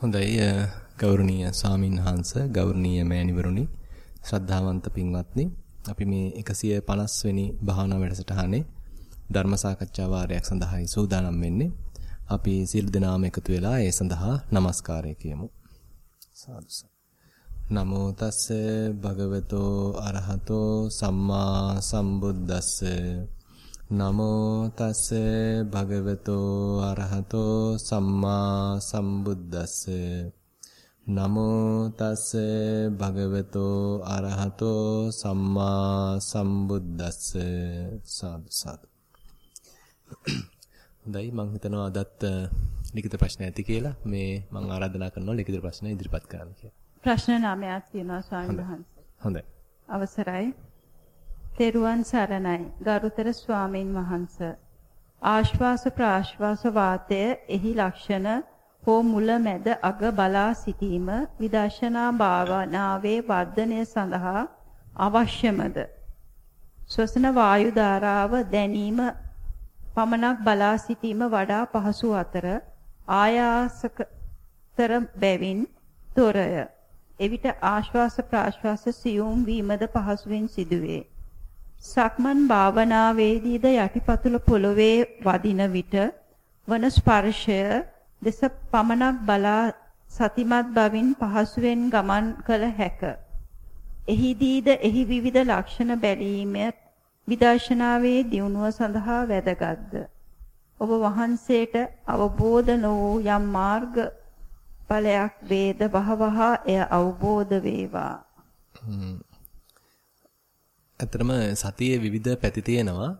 හොඳයි ගෞරවනීය ස්වාමින් වහන්සේ ගෞරවනීය මෑණිවරුනි ශ්‍රද්ධාවන්ත පින්වත්නි. අපි මේ 150 වෙනි භාවනා වැඩසටහනේ ධර්ම සාකච්ඡා වාරයක් සඳහායි සූදානම් වෙන්නේ. අපි සියලු දෙනාම එකතු වෙලා ඒ සඳහා নমස්කාරය කියමු. සාදු නමෝ තස්ස භගවතෝ අරහතෝ සම්මා සම්බුද්දස්ස නමෝ තස් භගවතෝ අරහතෝ සම්මා සම්බුද්දස්ස. නමෝ තස් භගවතෝ අරහතෝ සම්මා සම්බුද්දස්ස. සාදු සාදු. හොඳයි මම හිතනවා අදත් ලිඛිත ප්‍රශ්න ඇති කියලා. මේ මම ආරාධනා කරනවා ලිඛිත ප්‍රශ්න ඉදිරිපත් කරන්න කියලා. ප්‍රශ්න නමයක් තියෙනවා ස්වාමීන් වහන්සේ. හොඳයි. අවසරයි තෙරුවන් සරණයි. ගරුතර ස්වාමින් වහන්ස. ආශ්වාස ප්‍රාශ්වාස වාතය එහි ලක්ෂණ හෝ මුල මැද අග බලා සිටීම විදර්ශනා භාවනාවේ වර්ධනය සඳහා අවශ්‍යමද? ශ්වසන වායු ධාරාව දැනීම පමණක් බලා සිටීම වඩා පහසු අතර ආයාසකතර බැවින් තොරය. එවිට ආශ්වාස ප්‍රාශ්වාස සියුම් වීමද පහසුවෙන් සිදුවේ. සක්මන් භාවනාවේදීද යටිපතුල පොළවේ වදින විට වන ස්පර්ශය දෙස පමණක් බලා සතිමත් බවින් පහසුවෙන් ගමන් කළ හැක. එහිදීද එහි විවිධ ලක්ෂණ බැලීම විදර්ශනාවේ දියුණුව සඳහා වැදගත්ද. ඔබ වහන්සේට අවබෝධ නොවූ යම් මාර්ග ඵලයක් වේද වහවහ එය අවබෝධ වේවා. ඇත්තටම සතියේ විවිධ පැති තියෙනවා.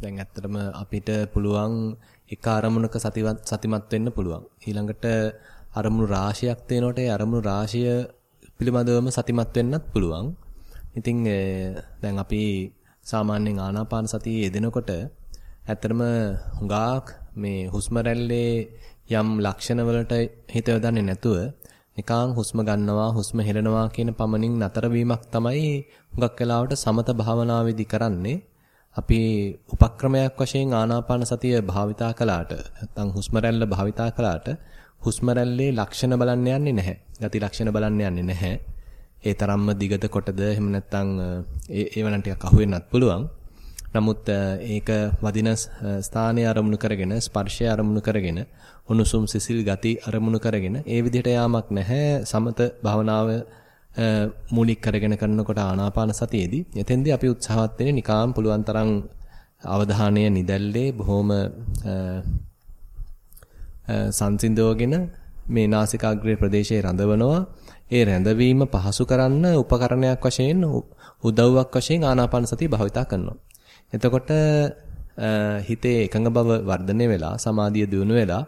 දැන් ඇත්තටම අපිට පුළුවන් එක අරමුණක සතිවත් සතිමත් වෙන්න පුළුවන්. ඊළඟට අරමුණු රාශියක් තියෙනකොට ඒ අරමුණු රාශිය පිළිබඳවම සතිමත් වෙන්නත් පුළුවන්. ඉතින් දැන් අපි සාමාන්‍යයෙන් ආනාපාන සතියේ යෙදෙනකොට ඇත්තටම හුඟක් මේ හුස්ම යම් ලක්ෂණ වලට හිත යොදන්නේ නැතුව නිකං හුස්ම ගන්නවා හුස්ම හෙලනවා කියන පමණින් නතර වීමක් තමයි හුඟක් වෙලාවට සමත භාවනාවේදී කරන්නේ. අපි උපක්‍රමයක් වශයෙන් ආනාපාන සතිය භාවිතා කළාට නැත්නම් හුස්ම රැල්ල භාවිතා කළාට හුස්ම රැල්ලේ ලක්ෂණ බලන්න යන්නේ නැහැ. ගති ලක්ෂණ බලන්න යන්නේ නැහැ. ඒ තරම්ම දිගද කොටද එහෙම නැත්නම් ඒ ඒවනම් ටිකක් අහුවෙන්නත් පුළුවන්. නමුත් ඒක වදින ස්ථානයේ අරමුණු කරගෙන ස්පර්ශය අරමුණු කරගෙන උණුසුම් සිසිල් ගති අරමුණු කරගෙන ඒ විදිහට යාමක් නැහැ. සමත භාවනාව මූලික කරගෙන කරනකොට ආනාපාන සතියේදී එතෙන්දී අපි උත්සාහවත් වෙන්නේ නිකාම් පුළුවන් තරම් අවධානය නිදැල්ලේ බොහොම සංසිඳවගෙන මේ නාසිකාග්‍රේ ප්‍රදේශයේ රඳවනවා. ඒ රැඳවීම පහසු කරන්න උපකරණයක් වශයෙන් උදව්වක් වශයෙන් ආනාපාන සතිය භාවිතා කරනවා. එතකොට හිතේ එකඟ බව වර්ධනය වෙලා සමාධිය දියුණු වෙලා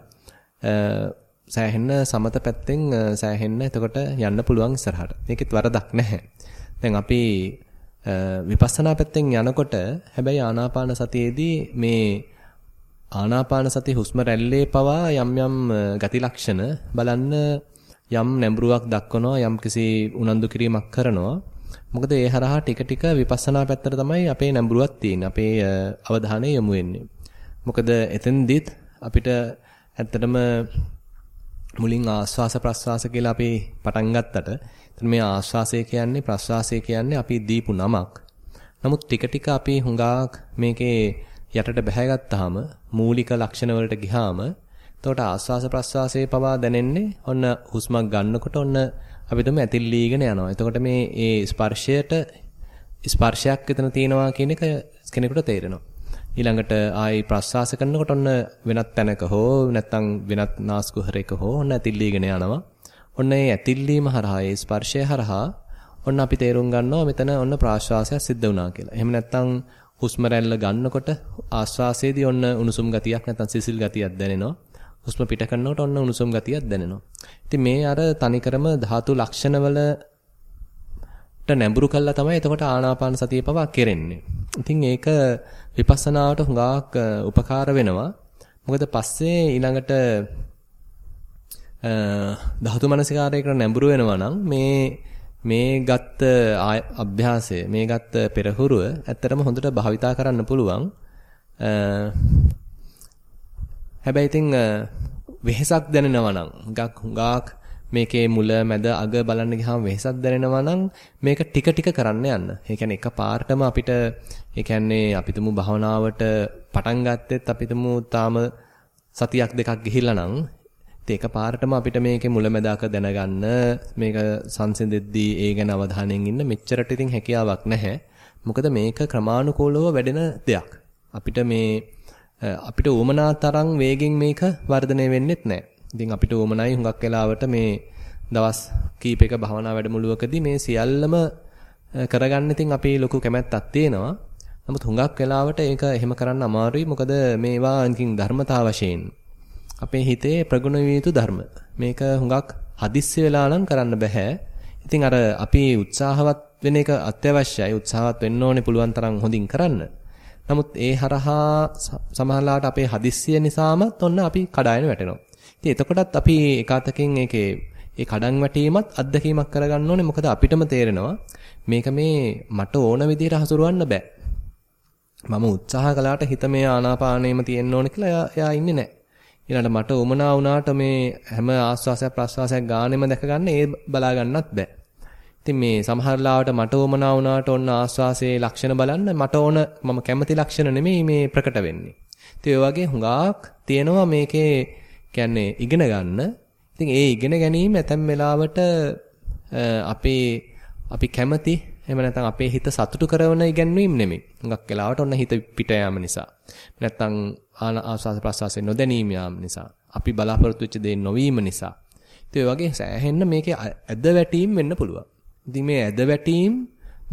සෑහෙන්න සමත පැත්තෙන් සෑහෙන්න එතකොට යන්න පුළුවන් ඉස්සරහට. මේකෙත් වරදක් නැහැ. දැන් අපි විපස්සනා පැත්තෙන් යනකොට හැබැයි ආනාපාන සතියේදී මේ ආනාපාන සති හුස්ම රැල්ලේ පවා යම් යම් ගති ලක්ෂණ බලන්න යම් නැඹුරුවක් දක්වනවා යම් කිසි උනන්දු කිරීමක් කරනවා මොකද ඒ හරහා ටික ටික විපස්සනා පැත්තට තමයි අපේ නැඹුරුවක් තියෙන්නේ අපේ අවධානය යොමු වෙන්නේ මොකද එතෙන්දිත් අපිට ඇත්තටම මුලින් ආස්වාස ප්‍රස්වාස කියලා අපි පටන් ගත්තට එතන මේ ආස්වාසය කියන්නේ ප්‍රස්වාසය කියන්නේ අපි දීපු නමක්. නමුත් ටික ටික අපි හුඟක් මේකේ යටට බැහැගත්තාම මූලික ලක්ෂණ වලට ගිහාම එතකොට ආස්වාස ප්‍රස්වාසයේ පවා දැනෙන්නේ ඔන්න හුස්මක් ගන්නකොට ඔන්න අපි තුම ඇතිල්ලීගෙන යනවා. එතකොට මේ ඒ ස්පර්ශයට ස්පර්ශයක් එතන තියෙනවා කියන එක කෙනෙකුට තේරෙනවා. ඊළඟට ආයි ප්‍රස්වාස කරනකොට ඔන්න වෙනත් තැනක හෝ නැත්නම් වෙනත් නාස්කුහරයක හෝ ඔන්න ඇතිල්ලීගෙන යනවා. ඔන්න ඒ ඇතිල්ලීම හරහා ඒ ස්පර්ශය හරහා ඔන්න අපි තේරුම් ගන්නවා මෙතන ඔන්න ප්‍රාශ්වාසයක් සිද්ධ වුණා කියලා. එහෙම නැත්නම් හුස්ම රැල්ල ගන්නකොට ආශ්වාසයේදී ඔන්න උණුසුම් ගතියක් නැත්නම් සිසිල් ගතියක් දැනෙනවා. හුස්ම පිට කරනකොට ඔන්න උණුසුම් ගතියක් දැනෙනවා. ඉතින් මේ අර තනිකරම ධාතු ලක්ෂණවල නැඹුරු කළා තමයි එතකොට ආනාපාන සතිය පවා කෙරෙන්නේ. ඉතින් ඒක විපස්සනාවට හුඟක් උපකාර වෙනවා. මොකද පස්සේ ඊළඟට ධාතු මනසිකාරයකට නැඹුරු වෙනවා නම් මේ මේ ගත්ත අභ්‍යාසය මේ ගත්ත පෙරහුරුව ඇත්තටම හොඳට භාවිතා කරන්න පුළුවන්. හැබැයි ඉතින් වෙහෙසක් දැනෙනවා නම් හුඟක් හුඟක් මේකේ මුල මැද අග බලන්න ගියාම වෙහෙසක් දැනෙනවා නම් මේක ටික ටික කරන්න යන්න. ඒ කියන්නේ එකපාරටම අපිට ඒ කියන්නේ අපිටම භවනාවට පටන් ගත්තෙත් අපිටම තාම සතියක් දෙකක් ගිහිල්ලා නම් ඒක පාරටම අපිට මේකේ මුලැමැදාක දැනගන්න මේක සංසිඳෙද්දී ඒ ගැන අවධානයෙන් ඉන්න මෙච්චරට ඉතින් හැකියාවක් නැහැ. මොකද මේක ක්‍රමානුකූලව වැඩෙන දෙයක්. අපිට මේ අපිට උවමනා තරම් වේගෙන් මේක වර්ධනය වෙන්නෙත් නැහැ. ඉතින් අපිට උවමනයි හුඟක් වෙලාවට මේ දවස් කීපයක භවනා වැඩමුළුවකදී මේ සියල්ලම කරගන්න ඉතින් අපි ලොකු කැමැත්තක් තියෙනවා. නමුත් හුඟක් වෙලාවට ඒක එහෙම කරන්න අමාරුයි. මොකද මේවා ඉතින් ධර්මතාව වශයෙන් අපේ හිතේ ප්‍රගුණ විය යුතු ධර්ම. මේක හුඟක් හදිස්සි වෙලා නම් කරන්න බෑ. ඉතින් අර අපි උත්සාහවත් වෙන එක අත්‍යවශ්‍යයි. උත්සාහවත් වෙන්න ඕනේ පුළුවන් තරම් හොඳින් කරන්න. නමුත් ඒ හරහා සමහරලාට අපේ හදිස්සිය නිසාමත් ඔන්න අපි කඩායන වැටෙනවා. ඉතින් එතකොටත් අපි එකාතකින් ඒකේ ඒ කඩන් වැටීමත් අත්දැකීමක් කරගන්න ඕනේ. මොකද අපිටම තේරෙනවා මේක මේ මට ඕන විදිහට හසුරවන්න බෑ. මම උත්සාහ කළාට හිත මේ ආනාපානෙම තියෙන්න ඕන කියලා එයා ඉන්නේ නැහැ. ඊළඟට මට උමනා වුණාට මේ හැම ආස්වාසයක් ප්‍රස්වාසයක් ගානෙම දැක ගන්න ඒ බලා ගන්නත් බෑ. ඉතින් මේ සමහර ලාවට මට උමනා වුණාට ඔන්න ආස්වාසයේ ලක්ෂණ බලන්න මට ඕන මම කැමති ලක්ෂණ නෙමෙයි මේ ප්‍රකට වෙන්නේ. ඉතින් ඔය වගේ හුඟක් තියෙනවා මේකේ කියන්නේ ඉගෙන ගන්න. ඉතින් ඒ ඉගෙන ගැනීම ඇතැම් වෙලාවට අපේ අපි කැමති එහෙම නැත්නම් අපේ හිත සතුටු කරන ඉගැන්වීම් නෙමෙයි. හුඟක් වෙලාවට ඔන්න හිත පිට යාම නිසා. නැත්නම් ආස්වාද ප්‍රසවාසයේ නොදැනීම යාම නිසා. අපි බලාපොරොත්තු වෙච්ච දේ නොවීම නිසා. ඉතින් වගේ සෑහෙන්න මේකේ ඇද වැටීම් වෙන්න පුළුවන්. ඉතින් මේ ඇද වැටීම්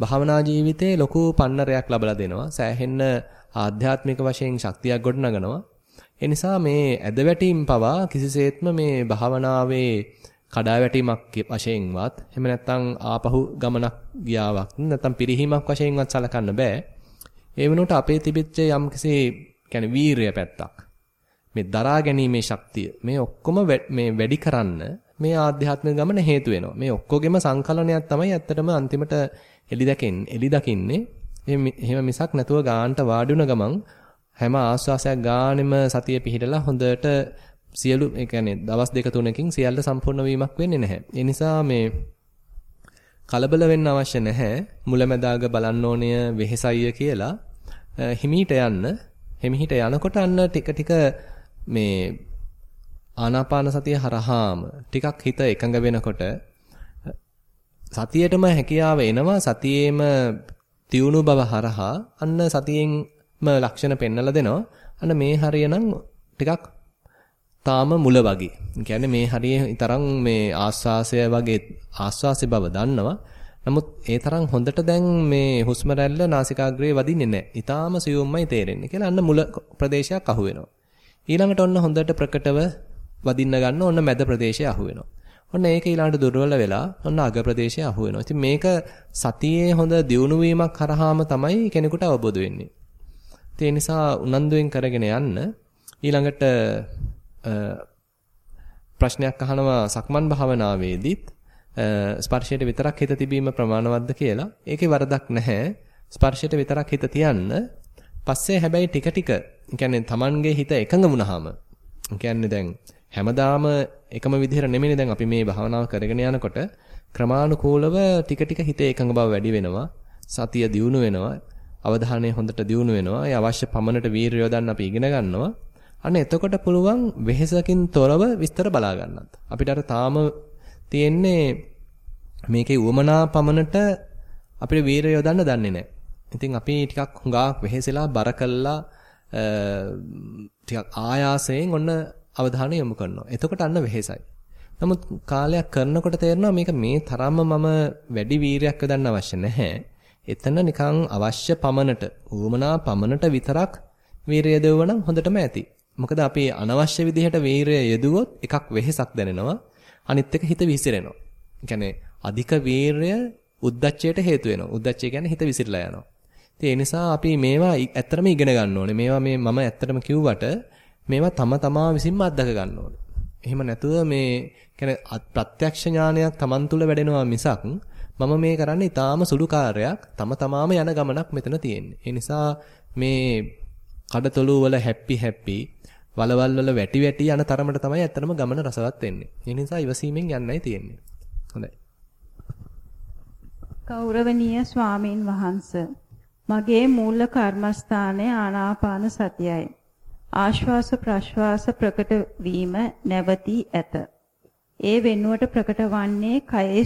භාවනා ජීවිතේ ලොකු පන්නරයක් ලබලා දෙනවා. සෑහෙන්න ආධ්‍යාත්මික වශයෙන් ශක්තියක් ගොඩනගනවා. ඒ නිසා මේ ඇද වැටීම් පවා කිසිසේත්ම මේ භාවනාවේ කඩාවැටීමක් වශයෙන්වත් එහෙම නැත්නම් ආපහු ගමනක් ගියාවක් නැත්නම් පිරිහීමක් වශයෙන්වත් සලකන්න බෑ. ඒ වෙනුවට අපේ තිබිච්ච යම්කිසි කියන්නේ වීරිය පැත්තක්. මේ දරා ගැනීමේ ශක්තිය මේ ඔක්කොම මේ වැඩි කරන්න මේ ආධ්‍යාත්මික ගමන හේතු වෙනවා. මේ ඔක්කොගෙම සංකලනයක් තමයි ඇත්තටම අන්තිමට එලි දකින්නේ. එලි දකින්නේ එහෙම මිසක් නැතුව ගානට වාඩි ගමන් හැම ආස්වාසයක් ගානෙම සතිය පිහිටලා හොඳට සියලු ඒ කියන්නේ දවස් දෙක තුනකින් සියල්ල සම්පූර්ණ වීමක් වෙන්නේ නැහැ. ඒ නිසා මේ කලබල වෙන්න අවශ්‍ය නැහැ. මුලැමැදාග බලන්න ඕනය වෙහෙසයිය කියලා හිමීට යන්න. හිමීට යනකොට අන්න ටික ටික මේ ආනාපාන සතිය හරහාම ටිකක් හිත එකඟ වෙනකොට සතියේටම හැකියාව එනවා සතියේම තියුණු බව හරහා අන්න සතියෙන්ම ලක්ෂණ පෙන්වලා දෙනවා. අන්න මේ හරියනම් ටිකක් තාම මුල වගේ. කියන්නේ මේ හරිය තරම් මේ ආස්වාසය වගේ ආස්වාසි බව දන්නවා. නමුත් ඒ තරම් හොඳට දැන් මේ හුස්ම රැල්ල නාසිකාග්‍රේ වදින්නේ නැහැ. ඊටාම සියුම්මයි තේරෙන්නේ කියලා අන්න මුල ප්‍රදේශයක් අහු වෙනවා. ඊළඟට ඔන්න හොඳට ප්‍රකටව වදින්න ගන්න ඔන්න මැද ප්‍රදේශය අහු වෙනවා. ඔන්න ඒක ඊළඟට දුර්වල වෙලා ඔන්න අග ප්‍රදේශය අහු වෙනවා. ඉතින් මේක සතියේ හොඳ දියුණු වීමක් කරාම තමයි කෙනෙකුට අවබෝධ වෙන්නේ. ඒ නිසා උනන්දුවෙන් කරගෙන යන්න ඊළඟට ප්‍රශ්නයක් අහනවා සක්මන් භාවනාවේදීත් ස්පර්ශයට විතරක් හිත තිබීම ප්‍රමාණවත්ද කියලා. ඒකේ වරදක් නැහැ. ස්පර්ශයට විතරක් හිත තියන්න. පස්සේ හැබැයි ටික ටික, කියන්නේ Tamanගේ හිත එකඟ වුණාම, කියන්නේ දැන් හැමදාම එකම විදිහට නෙමෙයි දැන් අපි මේ භාවනාව කරගෙන යනකොට ක්‍රමානුකූලව ටික ටික හිතේ එකඟ බව වැඩි වෙනවා. සතිය දියුණු වෙනවා. අවධානය හොඳට දියුණු වෙනවා. ඒ අවශ්‍ය පමණට වීරිය යොදන්න අපි ඉගෙන ගන්නවා. අන්න එතකොට පුළුවන් වෙහෙසකින් තොරව විස්තර බලා ගන්නත්. අපිට අර තාම තියෙන්නේ මේකේ උවමනා පමණට අපිට වීරය යොදන්න දන්නේ නැහැ. ඉතින් අපි ටිකක් හුඟක් වෙහෙසලා බර කළා ටිකක් ආයාසයෙන් ඔන්න අවධානය යොමු කරනවා. එතකොට අන්න වෙහෙසයි. නමුත් කාලයක් කරනකොට තේරෙනවා මේක මේ තරම්ම මම වැඩි වීරයක් යොදන්න අවශ්‍ය නැහැ. එතන නිකන් අවශ්‍ය පමණට, උවමනා පමණට විතරක් වීරය දෙවනම් හොඳටම ඇති. මොකද අපි අනවශ්‍ය විදිහට වීරය යෙදුවොත් එකක් වෙහෙසක් දැනෙනවා. අනිත් එක හිත විසිරෙනවා. කියන්නේ අධික වීරය උද්දච්චයට හේතු වෙනවා. උද්දච්චය කියන්නේ හිත විසිරලා යනවා. ඒ නිසා අපි මේවා ඇත්තටම ඉගෙන ගන්න ඕනේ. මේවා මේ මම ඇත්තටම කිව්වට මේවා තම තමා විසින්ම අත්දක ගන්න ඕනේ. එහෙම නැතුව මේ කියන්නේ ප්‍රත්‍යක්ෂ ඥානයක් Taman තුල වැඩෙනවා මිසක් මම මේ කරන්නේ ඊටාම සුළු කාර්යයක් තම තමාම යන ගමනක් මෙතන තියෙන්නේ. ඒ නිසා මේ කඩතොළු වල හැපි හැපි වලවල් වල වැටි වැටි යන තරමට තමයි ඇත්තටම ගමන රසවත් වෙන්නේ. ඒ නිසා ඉවසීමෙන් යන්නයි තියෙන්නේ. හොඳයි. ගෞරවනීය ස්වාමින් වහන්සේ මගේ මූල කර්මස්ථානයේ ආනාපාන සතියයි. ආශ්වාස ප්‍රශ්වාස ප්‍රකට වීම නැවතී ඇත. ඒ වෙනුවට ප්‍රකට වන්නේ කයේ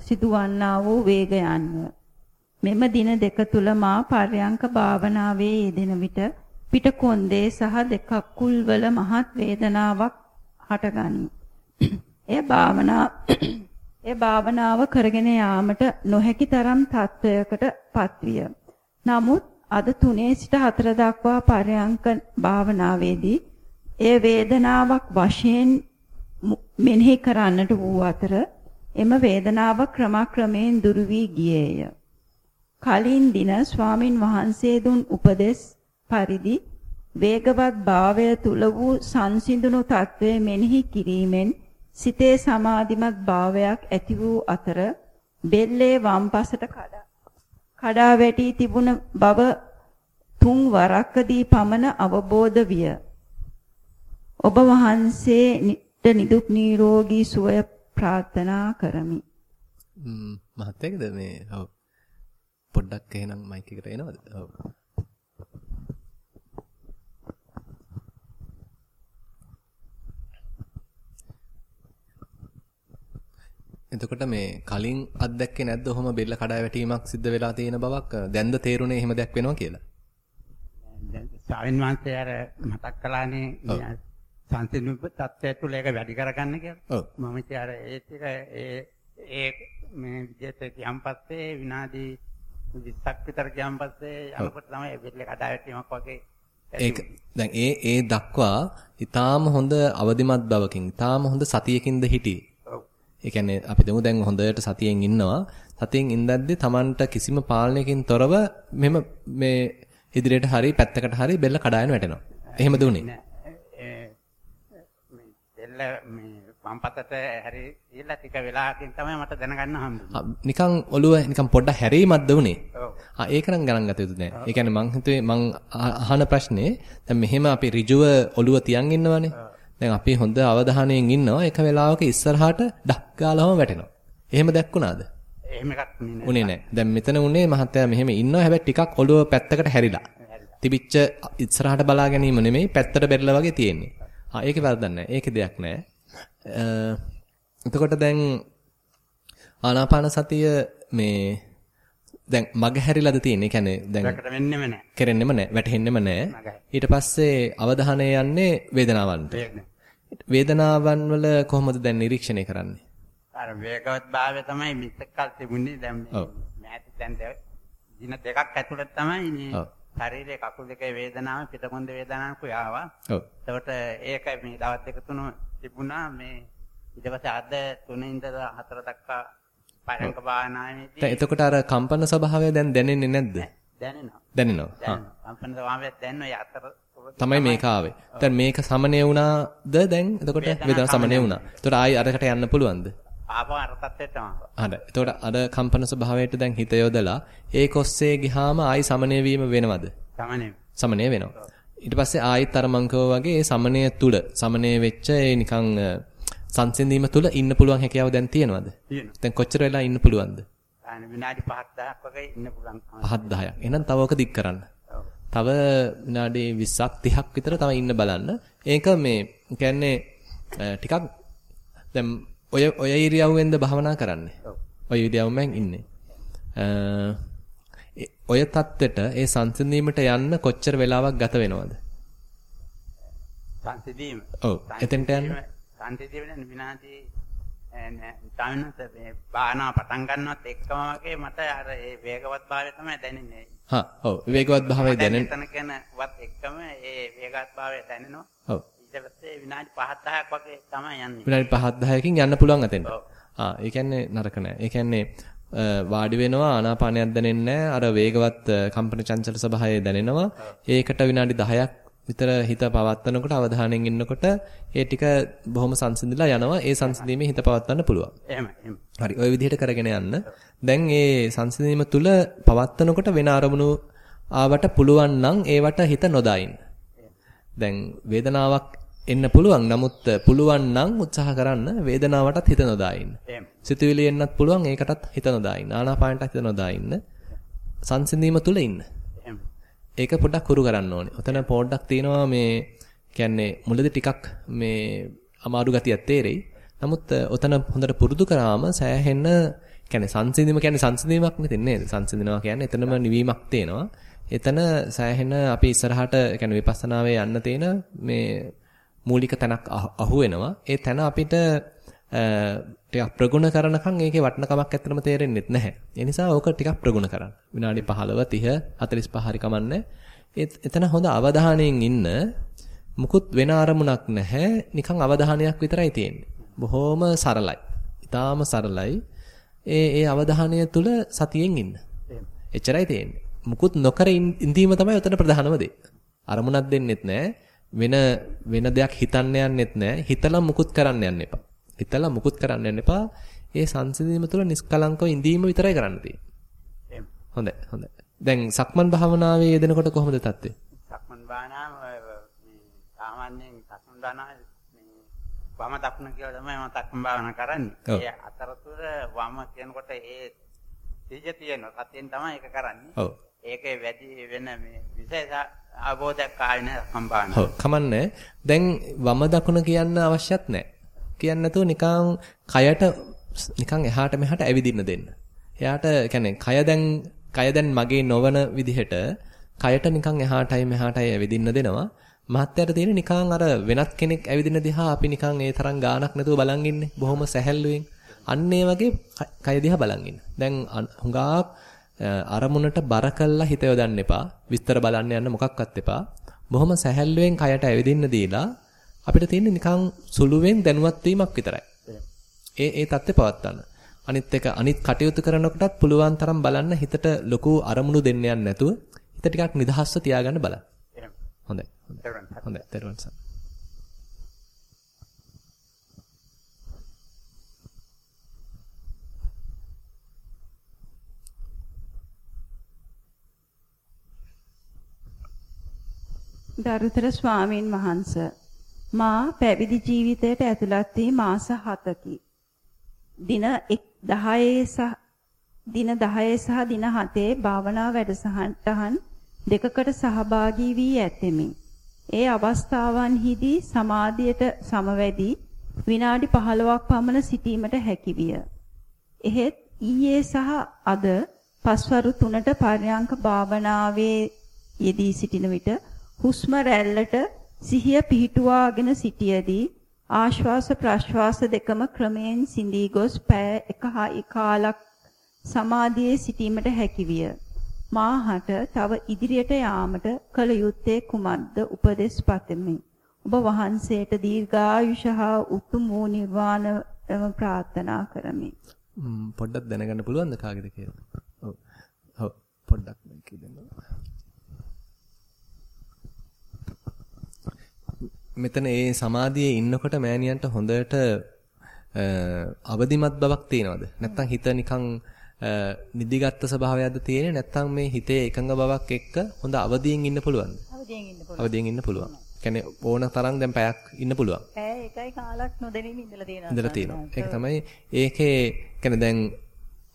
සිදුවන්නා වූ වේගයන්ය. මෙම දින දෙක තුල මා පර්යංක භාවනාවේ යෙදෙන විට පිට කොන්දේ සහ දෙකක්කුල් වල මහත් වේදනාවක් හටගනී. එය භාවනා එය භාවනාව කරගෙන යාමට නොහැකි තරම් තත්වයකට පත්විය. නමුත් අද 3 සිට 4 දක්වා පරයන්ක භාවනාවේදී එය වේදනාවක් වශයෙන් මෙනෙහි කරන්නට වූ අතර එම වේදනාව ක්‍රමක්‍රමයෙන් දුරු වී ගියේය. කලින් දින ස්වාමින් වහන්සේ දුන් උපදෙස් පරිදි වේගවත් භාවය තුල වූ සංසිඳුණු తත්වය මෙනෙහි කිරීමෙන් සිතේ සමාධිමත් භාවයක් ඇති වූ අතර බෙල්ලේ වම් පසට කඩා කඩා වැටි තිබුණ බව තුන් වරක්කදී පමණ අවබෝධ විය. ඔබ වහන්සේ නිදුක් නිරෝගී සුවය ප්‍රාර්ථනා කරමි. ම්ම් මහත්තයකද මේ ඔව් පොඩ්ඩක් එහෙනම් මයික් එකට එනවද? ඔව්. එතකොට මේ කලින් අත්දැක්කේ නැද්ද ඔහොම බෙල්ල කඩා වැටීමක් සිද්ධ වෙලා තියෙන බවක් දැන්ද තේරුනේ එහෙම දෙයක් වෙනවා කියලා? දැන් ස්වාමීන් වහන්සේ අර මතක් කළානේ සංසිඳුප තත්ත්වය තුළ ඒක වැඩි කරගන්න කියලා. මම ඉතින් අර ඒ ටික ඒ ඒ මේ විදිහට ගියන් පස්සේ විනාඩි 20ක් විතර ගියන් පස්සේ යනකොට තමයි බෙල්ල කඩා වැටීමක් වගේ ඒක දැන් ඒ ඒ දක්වා ඊටාම හොඳ අවදිමත් බවකින් ඊටාම හොඳ සතියකින්ද හිටියේ. ඒ කියන්නේ අපි දමු දැන් හොඳට සතියෙන් ඉන්නවා. සතියෙන් ඉඳද්දි Tamanට කිසිම පාලනයකින් තොරව මෙම මේ ඉදිරියට හරි පැත්තකට හරි බෙල්ල කඩාගෙන වැටෙනවා. එහෙමද උනේ? බෙල්ල මේ වම් පතට හැරි ඉල්ලා ටික වෙලාවකින් තමයි මට දැනගන්න හම්බුනේ. නිකන් ඔළුව නිකන් පොඩ්ඩක් හැරීමක්ද උනේ? ඔව්. ආ ඒක නම් ගණන් ගත යුතු නෑ. ඒ කියන්නේ මං හිතුවේ මං අහන ප්‍රශ්නේ දැන් මෙහෙම අපි ඍජුව ඔළුව තියන් ඉන්නවනේ. දැන් අපි හොඳ අවධානයෙන් ඉන්නවා එක වෙලාවක ඉස්සරහට ඩක් ගාලම වැටෙනවා. එහෙම දැක්කුණාද? එහෙම එකක් නෙන්නේ. උනේ නැහැ. දැන් මෙතන උනේ මහත්තයා මෙහෙම ඉන්නවා හැබැයි ටිකක් ඔළුව පැත්තකට හැරිලා. තිබිච්ච ඉස්සරහට බලා ගැනීම නෙමෙයි පැත්තට බෙරලා වගේ තියෙන්නේ. ආ ඒකේ වැරද්දක් නැහැ. ඒකේ දෙයක් නැහැ. එතකොට දැන් ආනාපාන සතිය මේ දැන් මග හැරිලාද තියෙන්නේ? කියන්නේ දැන් වැකට වෙන්නෙම නැහැ. කෙරෙන්නෙම නැහැ. වැටෙන්නෙම නැහැ. ඊට පස්සේ අවධානය යන්නේ වේදනාවන්ට. වේදනාවන් වල කොහොමද දැන් නිරීක්ෂණය කරන්නේ? අර වේගවත් භාවය තමයි මෙතකල් තිබුණේ දැන් මෑත දැන් දින දෙකක් ඇතුළත තමයි මේ ශරීරයේ කකුල් දෙකේ වේදනාව පිටකොන්ද වේදනාවක් ආවා. ඔව්. ඒකට ඒක මේ දවස් දෙක තුන තිබුණා මේ ඊට පස්සේ අද 3 ඉඳලා 4 දක්වා පරංග භාවනාවේදී දැන් එතකොට අර කම්පන ස්වභාවය දැන් දැනෙන්නේ නැද්ද? දැනෙනවා. දැනෙනවා. හා. කම්පන ස්වභාවය දැනෙනවා යතර තමයි මේක ආවේ. දැන් මේක සමනය වුණාද දැන් එතකොට වේදනාව සමනය වුණා. එතකොට ආයි අරකට යන්න පුළුවන්ද? ආපහු අර තත්ත්වයට තමයි. හරි. එතකොට අර කම්පන ස්වභාවයට දැන් හිත යොදලා ඒක ඔස්සේ ගියාම ආයි සමනය වීම වෙනවද? සමනය. සමනය වෙනවා. ඊට පස්සේ ආයිත් අර මං වගේ ඒ සමනය තුල සමනය වෙච්ච ඒ නිකන් සංසිඳීම තුල ඉන්න පුළුවන් හැකියාව දැන් තියෙනවද? තියෙනවා. දැන් කොච්චර වෙලා ඉන්න පුළුවන්ද? විනාඩි 5ක් 10ක් වගේ ඉන්න පුළුවන්. 5ක් 10ක්. එහෙනම් තව ඔක දික් කරන්න. තව විනාඩි 20ක් 30ක් විතර තව ඉන්න බලන්න. ඒක මේ කියන්නේ ටිකක් දැන් ඔය ඔය ඉරියව්වෙන්ද භාවනා කරන්නේ. ඔය ඉරියව්වෙන් ඉන්නේ. ඔය தත්වෙට ඒ සංසිඳීමට යන්න කොච්චර වෙලාවක් ගත වෙනවද? සංසිඳීම. ඔව්. එතෙන්ට යන්න සංසිඳීම විනාඩි තමනත් මේ බාහනා පටන් ගන්නවත් එක්කම වගේ මට අර ඒ වේගවත් භාවය තමයි දැනෙන්නේ. හා ඔව් වේගවත් භාවය දැනෙන. එතන කෙනවත් එක්කම ඒ වේගවත් භාවය දැනෙනවා. ඔව්. ඊට පස්සේ විනාඩි 5 10ක් වගේ තමයි යන්නේ. විනාඩි 5 10කින් යන්න පුළුවන් අතෙන්ට. ආ ඒ කියන්නේ නරක නෑ. ඒ කියන්නේ වාඩි වෙනවා ආනාපානයක් දැනෙන්නේ අර වේගවත් කම්පන චංචල ස්වභාවය දැනෙනවා. ඒකට විනාඩි 10ක් විතර හිත පවත්වනකොට අවධානයෙන් ඉන්නකොට ඒ ටික බොහොම සංසිඳිලා යනවා. ඒ සංසිඳීමේ හිත පවත්වන්න පුළුවන්. එහෙම එහෙම. හරි. ওই විදිහට කරගෙන යන්න. දැන් ඒ සංසිඳීම තුල පවත්වනකොට වෙන අරමුණු ආවට පුළුවන් නම් ඒවට හිත නොදායින්. දැන් වේදනාවක් එන්න පුළුවන්. නමුත් පුළුවන් නම් උත්සාහ කරන්න වේදනාවටත් හිත නොදා ඉන්න. සිතුවිලි එන්නත් පුළුවන් ඒකටත් හිත නොදා ඉන්න. ආනාපානටත් හිත නොදා ඉන්න. සංසිඳීම තුල ඉන්න. ඒක පොඩ්ඩක් හුරු කරන්න ඕනේ. ඔතන පොඩ්ඩක් තියෙනවා මේ කියන්නේ මුලදී ටිකක් මේ අමාරු ගතියක් තේරෙයි. නමුත් ඔතන හොඳට පුරුදු කරාම සෑහෙන්න කියන්නේ සංසිඳීම කියන්නේ සංසිඳීමක් නෙතේ නේද? සංසිඳනවා කියන්නේ එතනම නිවීමක් තේනවා. එතන සෑහෙන අපි ඉස්සරහට කියන්නේ විපස්සනාවේ යන්න තියෙන මේ මූලික තැනක් අහු වෙනවා. ඒ තැන අපිට ටිකක් ප්‍රගුණ කරනකම් ඒකේ වටිනකමක් ඇත්තටම තේරෙන්නේ නැහැ. ඒ නිසා ඕක ටිකක් ප්‍රගුණ කරන්න. විනාඩි 15 30 45 හරි කමන්නේ. එතන හොඳ අවධානයෙන් ඉන්න මුකුත් වෙන අරමුණක් නැහැ. නිකන් අවධානයක් විතරයි තියෙන්නේ. බොහොම සරලයි. ඊටාම සරලයි. ඒ ඒ අවධානය තුල සතියෙන් ඉන්න. එච්චරයි තියෙන්නේ. මුකුත් නොකර ඉඳීම තමයි උතන ප්‍රධානම දේ. අරමුණක් දෙන්නෙත් නැහැ. වෙන වෙන දෙයක් හිතන්න යන්නෙත් නැහැ. හිතලා මුකුත් කරන්න යන්න එපා. හිතලා මුකුත් කරන්න යන්න එපා. ඒ සංසිඳීම තුළ නිස්කලංකව ඉඳීම විතරයි කරන්න තියෙන්නේ. හොඳයි හොඳයි. දැන් සක්මන් භාවනාවේ යෙදෙනකොට කොහොමද තත්ත්වය? සක්මන් භාවනාව සාමාන්‍යයෙන් සක්මන් භාවනාව වම දකුණ කියලා තමයි මම සක්මන් භාවනා කරන්නේ. ඒ අතරතුර වම කියනකොට ඒ තීජ තියෙනවා. සතියෙන් තමයි ඒක කරන්නේ. ඔව්. ඒකේ වැඩි වෙන මේ විශේෂ අවබෝධයක් ආවේ නැහැ භාවනාව. ඔව්. කමන්නේ. දැන් වම දකුණ කියන්න අවශ්‍යත් නැහැ. කියන්නේ නැතුව නිකන් කයට නිකන් එහාට මෙහාට ඇවිදින්න දෙන්න. එයාට කියන්නේ කය දැන් කය දැන් මගේ නොවන විදිහට කයට නිකන් එහාටයි මෙහාටයි ඇවිදින්න දෙනවා. මහත්යට තියෙන නිකන් අර වෙනත් කෙනෙක් ඇවිදින දිහා අපි නිකන් ඒ තරම් ගාණක් නැතුව බලන් ඉන්නේ. බොහොම සැහැල්ලුවෙන්. අන්න ඒ වගේ කය දිහා බලන් ඉන්න. දැන් හුඟක් අරමුණට බර කළා හිත යොදන්න එපා. විස්තර බලන්න යන්න මොකක්වත් එපා. බොහොම සැහැල්ලුවෙන් කයට ඇවිදින්න දීලා අපිට තියෙන්නේ නිකන් සුළුවෙන් දැනුවත් වීමක් විතරයි. ඒ ඒ தත්ත්වය පවත්වන්න. අනිත් එක අනිත් කටයුතු කරනකොටත් පුළුවන් තරම් බලන්න හිතට ලොකු අරමුණු දෙන්න යන්න නැතුව හිත ටිකක් නිදහස්ව තියාගන්න බලන්න. හොඳයි. හොඳයි. තෙරුවන් සරණයි. දරුතර ස්වාමීන් වහන්ස මා පැවිදි ජීවිතයට ඇතුළත් වී මාස 7කි. දින 10 සහ දින 10 සහ දින 7 භාවනා වැඩසටහන් දෙකකට සහභාගී වී ඇතෙමි. ඒ අවස්ථාවන්හිදී සමාධියට සමවැදී විනාඩි 15ක් පමණ සිටීමට හැකිවිය. එහෙත් ඊයේ සහ අද පස්වරු 3ට පර්යංක භාවනාවේ යෙදී සිටින විට හුස්ම රැල්ලට සිහිය පිහිටුවාගෙන සිටියේදී ආශ්වාස ප්‍රශ්වාස දෙකම ක්‍රමයෙන් සිඳී ගොස් පෑ එකහා කාලක් සමාධියේ සිටීමට හැකිවිය. මාහට තව ඉදිරියට යාමට කල යුත්තේ කුමක්ද උපදෙස් පතමි. ඔබ වහන්සේට දීර්ඝායුෂ හා උතුම් වූ නිර්වාණයම ප්‍රාර්ථනා කරමි. පොඩ්ඩක් දැනගන්න පුළුවන්ද කාගෙද කියලා? ඔව්. ඔව් පොඩ්ඩක් මේක දෙන්න. මෙතන ඒ සමාධියේ ඉන්නකොට මෑනියන්ට හොඳට අවදිමත් බවක් තියෙනවද? නැත්නම් හිත නිකන් නිදිගත් ස්වභාවයක්ද තියෙන්නේ නැත්නම් මේ හිතේ එකඟ බවක් එක්ක හොඳ අවදියෙන් ඉන්න පුළුවන්ද? අවදියෙන් ඉන්න පුළුවන්. අවදියෙන් ඉන්න පුළුවන්. කියන්නේ ඕන තරම් දැන් පැයක් ඉන්න පුළුවන්. පැය එකයි කාලක් නොදෙනින් ඉඳලා තියෙනවා. ඉඳලා තියෙනවා. ඒක තමයි ඒකේ කියන්නේ දැන්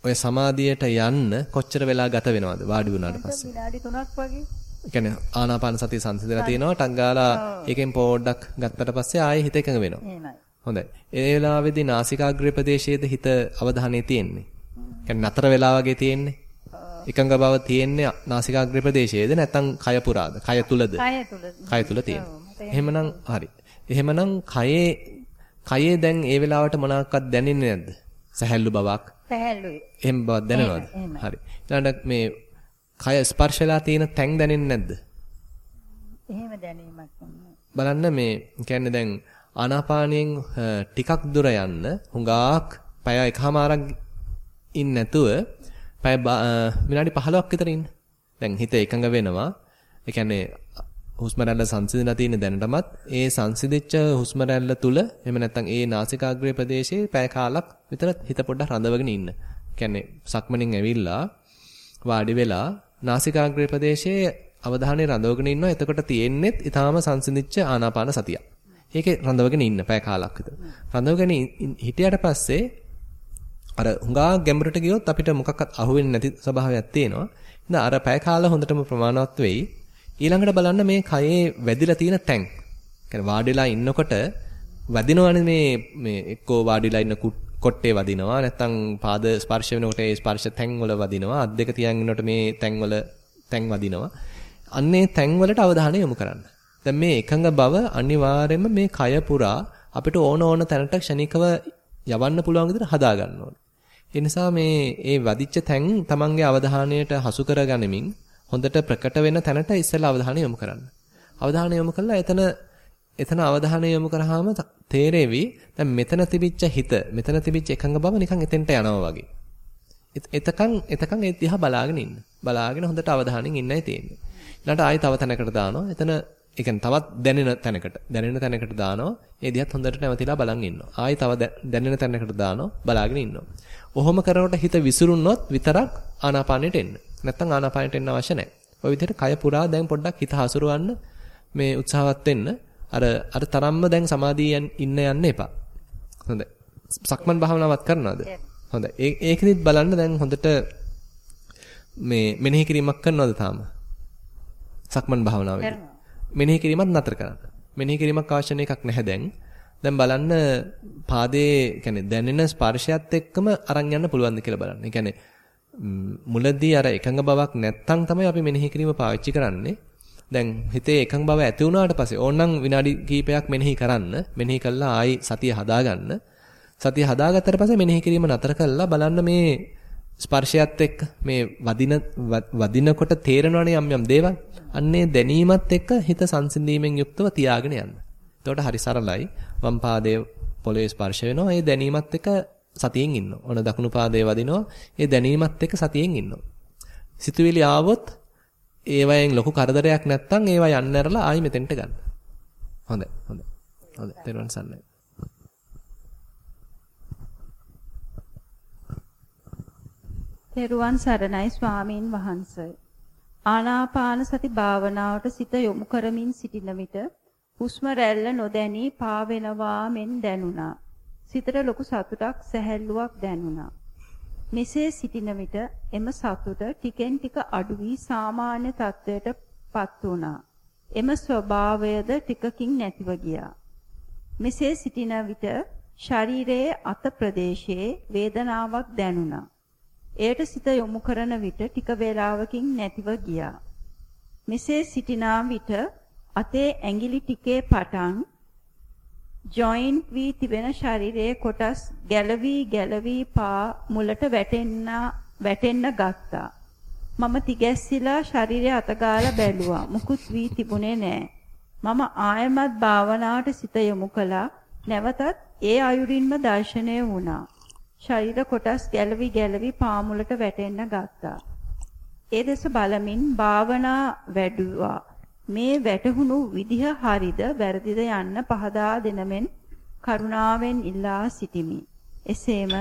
ඔය සමාධියට යන්න කොච්චර වෙලා ගත වෙනවද වාඩි වුණාට පස්සේ? විනාඩි 3ක් වගේ. කියන්නේ ආනාපාන සතිය සංසිඳලා තියෙනවා ටක් ගාලා ඒකෙන් පොඩ්ඩක් ගත්තට පස්සේ ආයෙ හිත එකඟ වෙනවා. එහෙමයි. හොඳයි. ඒ වෙලාවේදී නාසිකාග්‍රේ ප්‍රදේශයේද හිත අවධානය තියෙන්නේ. කියන්නේ නතර වෙලා වගේ තියෙන්නේ. එකඟ බව තියෙන්නේ නාසිකාග්‍රේ ප්‍රදේශයේද නැත්නම් කය පුරාද? කය තුලද? කය තුල. කය තුල තියෙන්නේ. එහෙමනම් හරි. එහෙමනම් කයේ කයේ දැන් ඒ වෙලාවට මොනවාක්වත් දැනෙන්නේ නැද්ද? සැහැල්ලු බවක්. සැහැල්ලුයි. එහෙම බවක් දැනෙනවද? හරි. ඊළඟට මේ කය ස්පර්ශලා තියෙන තැන් දැනෙන්නේ නැද්ද? එහෙම දැනීමක් බලන්න මේ කියන්නේ දැන් ආනාපානයෙන් ටිකක් දුර යන්න හුඟාක් පැය එකමාරක් ඉන්න නැතුව පැය විනාඩි 15ක් විතර ඉන්න. දැන් හිත එකඟ වෙනවා. ඒ කියන්නේ හුස්ම රැල්ල සංසිඳලා තියෙන දැනටමත් ඒ සංසිඳෙච්ච හුස්ම රැල්ල තුල එහෙම නැත්නම් ඒ නාසිකාග්‍රේ ප්‍රදේශයේ පැය කාලක් විතර හිත පොඩ්ඩක් රඳවගෙන ඉන්න. කියන්නේ සක්මණෙන් ඇවිල්ලා වාඩි වෙලා නාසිකාග්‍රේ ප්‍රදේශයේ අවධානය රඳවගෙන ඉන්නවා. එතකොට තියෙන්නේත් ඊටාම සංසිඳිච්ච ආනාපාන සතිය. ඒකේ රඳවගෙන ඉන්න පැය කාලක් විතර. රඳවගෙන හිටියට පස්සේ අර හුඟා ගැඹුරට ගියොත් අපිට මොකක්වත් අහුවෙන්නේ නැති ස්වභාවයක් තියෙනවා. ඉතින් අර පැය කාල හොඳටම ප්‍රමාණවත් වෙයි. ඊළඟට බලන්න මේ කයේ වැදිලා තියෙන තැන්. කියන්නේ වාඩිලා ඉන්නකොට වදිනවනේ මේ මේ එක්කෝ වාඩිලා ඉන්න කොට්ටේ වදිනවා නැත්නම් පාද ස්පර්ශ වෙනකොට ඒ ස්පර්ශ තැන් වල වදිනවා අත් දෙක තියන් ඉන්නකොට මේ තැන් වල තැන් වදිනවා අන්නේ තැන් වලට අවධානය යොමු කරන්න. දැන් මේ එකඟ බව අනිවාර්යයෙන්ම මේ කය පුරා අපිට ඕන ඕන තැනට ක්ෂණිකව යවන්න පුළුවන් විදිහට හදා ගන්න ඕනේ. ඒ නිසා මේ ඒ වදිච්ච තැන් තමන්ගේ අවධානයට හසු කරගනිමින් හොඳට ප්‍රකට වෙන තැනට ඉස්සෙල්ලා අවධානය යොමු කරන්න. අවධානය යොමු කළා එතන එතන අවධානය යොමු කරාම තේරෙවි දැන් මෙතන තිබිච්ච හිත මෙතන තිබිච්ච එකඟ බව නිකන් එතෙන්ට යනවා වගේ. එතකන් එතකන් ඒ දිහා බලාගෙන ඉන්න. බලාගෙන හොඳට අවධානයෙන් ඉන්නයි තියෙන්නේ. ඊළඟට ආයි තව තැනකට දානවා. එතන ඒ කියන්නේ තවත් දැනෙන තැනකට දැනෙන තැනකට දානවා. ඒ දිහත් හොඳට නැවතිලා බලන් ඉන්නවා. ආයි තව දැනෙන තැනකට දානවා. බලාගෙන ඉන්නවා. ඔහොම කරනකොට හිත විසිරුනොත් විතරක් ආනාපානෙට එන්න. නැත්තම් ආනාපානෙට එන්න අවශ්‍ය නැහැ. ඔය විදිහට කය පුරා දැන් පොඩ්ඩක් හිත හසුරවන්න මේ උත්සාහවත් වෙන්න. අර අර තරම්ම දැන් සමාධියෙන් ඉන්න යන්න එපා. හොඳයි. සක්මන් භාවනාවක් කරනවද? හොඳයි. ඒ ඒකෙදිත් බලන්න දැන් හොඳට මේ මෙනෙහි කිරීමක් කරනවද තාම? සක්මන් භාවනාවේදී. මෙනෙහි කිරීමත් නතර කරන්න. මෙනෙහි කිරීමක් අවශ්‍ය එකක් නැහැ දැන්. දැන් බලන්න පාදයේ කියන්නේ දැනෙන ස්පර්ශයත් එක්කම අරන් යන්න පුළුවන්ද කියලා බලන්න. ඒ කියන්නේ මුලදී අර එකඟ බවක් නැත්තම් තමයි අපි මෙනෙහි කිරීම පාවිච්චි කරන්නේ. දැන් හිතේ එකඟ බව ඇති වුණාට පස්සේ ඕනනම් විනාඩි කිහිපයක් මෙනෙහි කරන්න. මෙනෙහි කළා ආයි සතිය හදාගන්න. සතිය හදාගත්තට පස්සේ මෙනෙහි කිරීම නතර කළා බලන්න මේ ස්පර්ශයත් එක්ක මේ වදින වදිනකොට තේරෙනවනේ යම් යම් දේවල්. අන්නේ දැනීමත් එක්ක හිත සංසිඳීමෙන් යුක්තව තියාගෙන යන්න. එතකොට හරි සරලයි. වම් පාදයේ පොළවේ ස්පර්ශ වෙනවා. ඒ දැනීමත් එක්ක සතියෙන් ඉන්නවා. ඔන්න දකුණු පාදයේ වදිනවා. ඒ දැනීමත් එක්ක සතියෙන් ඉන්නවා. සිතුවිලි ආවොත් ඒවයෙන් ලොකු කරදරයක් නැත්නම් ඒවා යන්න ඇරලා ආයි මෙතෙන්ට ගන්න. හොඳයි. හොඳයි. හොඳයි. තෙරුවන් සරණයි. තෙරුවන් සරණයි ස්වාමීන් වහන්සේ. ආනාපාන සති භාවනාවට සිත යොමු කරමින් සිටින විට හුස්ම රැල්ල නොදැනී පාවෙනවා මෙන් දැනුණා. සිතට ලොකු සතුටක් සැහැල්ලුවක් දැනුණා. මෙසේ සිටින විට එම සතුට ටිකෙන් ටික අඩු වී සාමාන්‍ය තත්ත්වයට පත් වුණා. එම ස්වභාවයද ටිකකින් නැතිව ගියා. මෙසේ සිටින විට ශරීරයේ අත ප්‍රදේශයේ වේදනාවක් දැනුණා. එයට සිත යොමු කරන විට ටික වේලාවකින් නැතිව ගියා. මෙසේ සිටිනා විට අතේ ඇඟිලි ටිකේ පටන් ජොයින්ට් වී තිබෙන ශරීරයේ කොටස් ගැලවි ගැලවි පා මුලට වැටෙන්න වැටෙන්න ගත්තා. මම තිගැස්සිලා ශරීරය අතගාලා බැලුවා. මුකුත් වී තිබුණේ නෑ. මම ආයමත් භාවනාවට සිත යොමු කළා. නැවතත් ඒ අයුරින්ම දර්ශනය වුණා. ශරීර කොටස් ගැලවි ගැලවි පාමුලට වැටෙන්න ගත්තා. ඒ දෙස බලමින් භාවනා වැඩුවා. මේ වැටහුණු විදිහ හරිද වැරදිද යන්න පහදා දෙනමෙන් කරුණාවෙන් ඉල්ලා සිටිමි. එසේම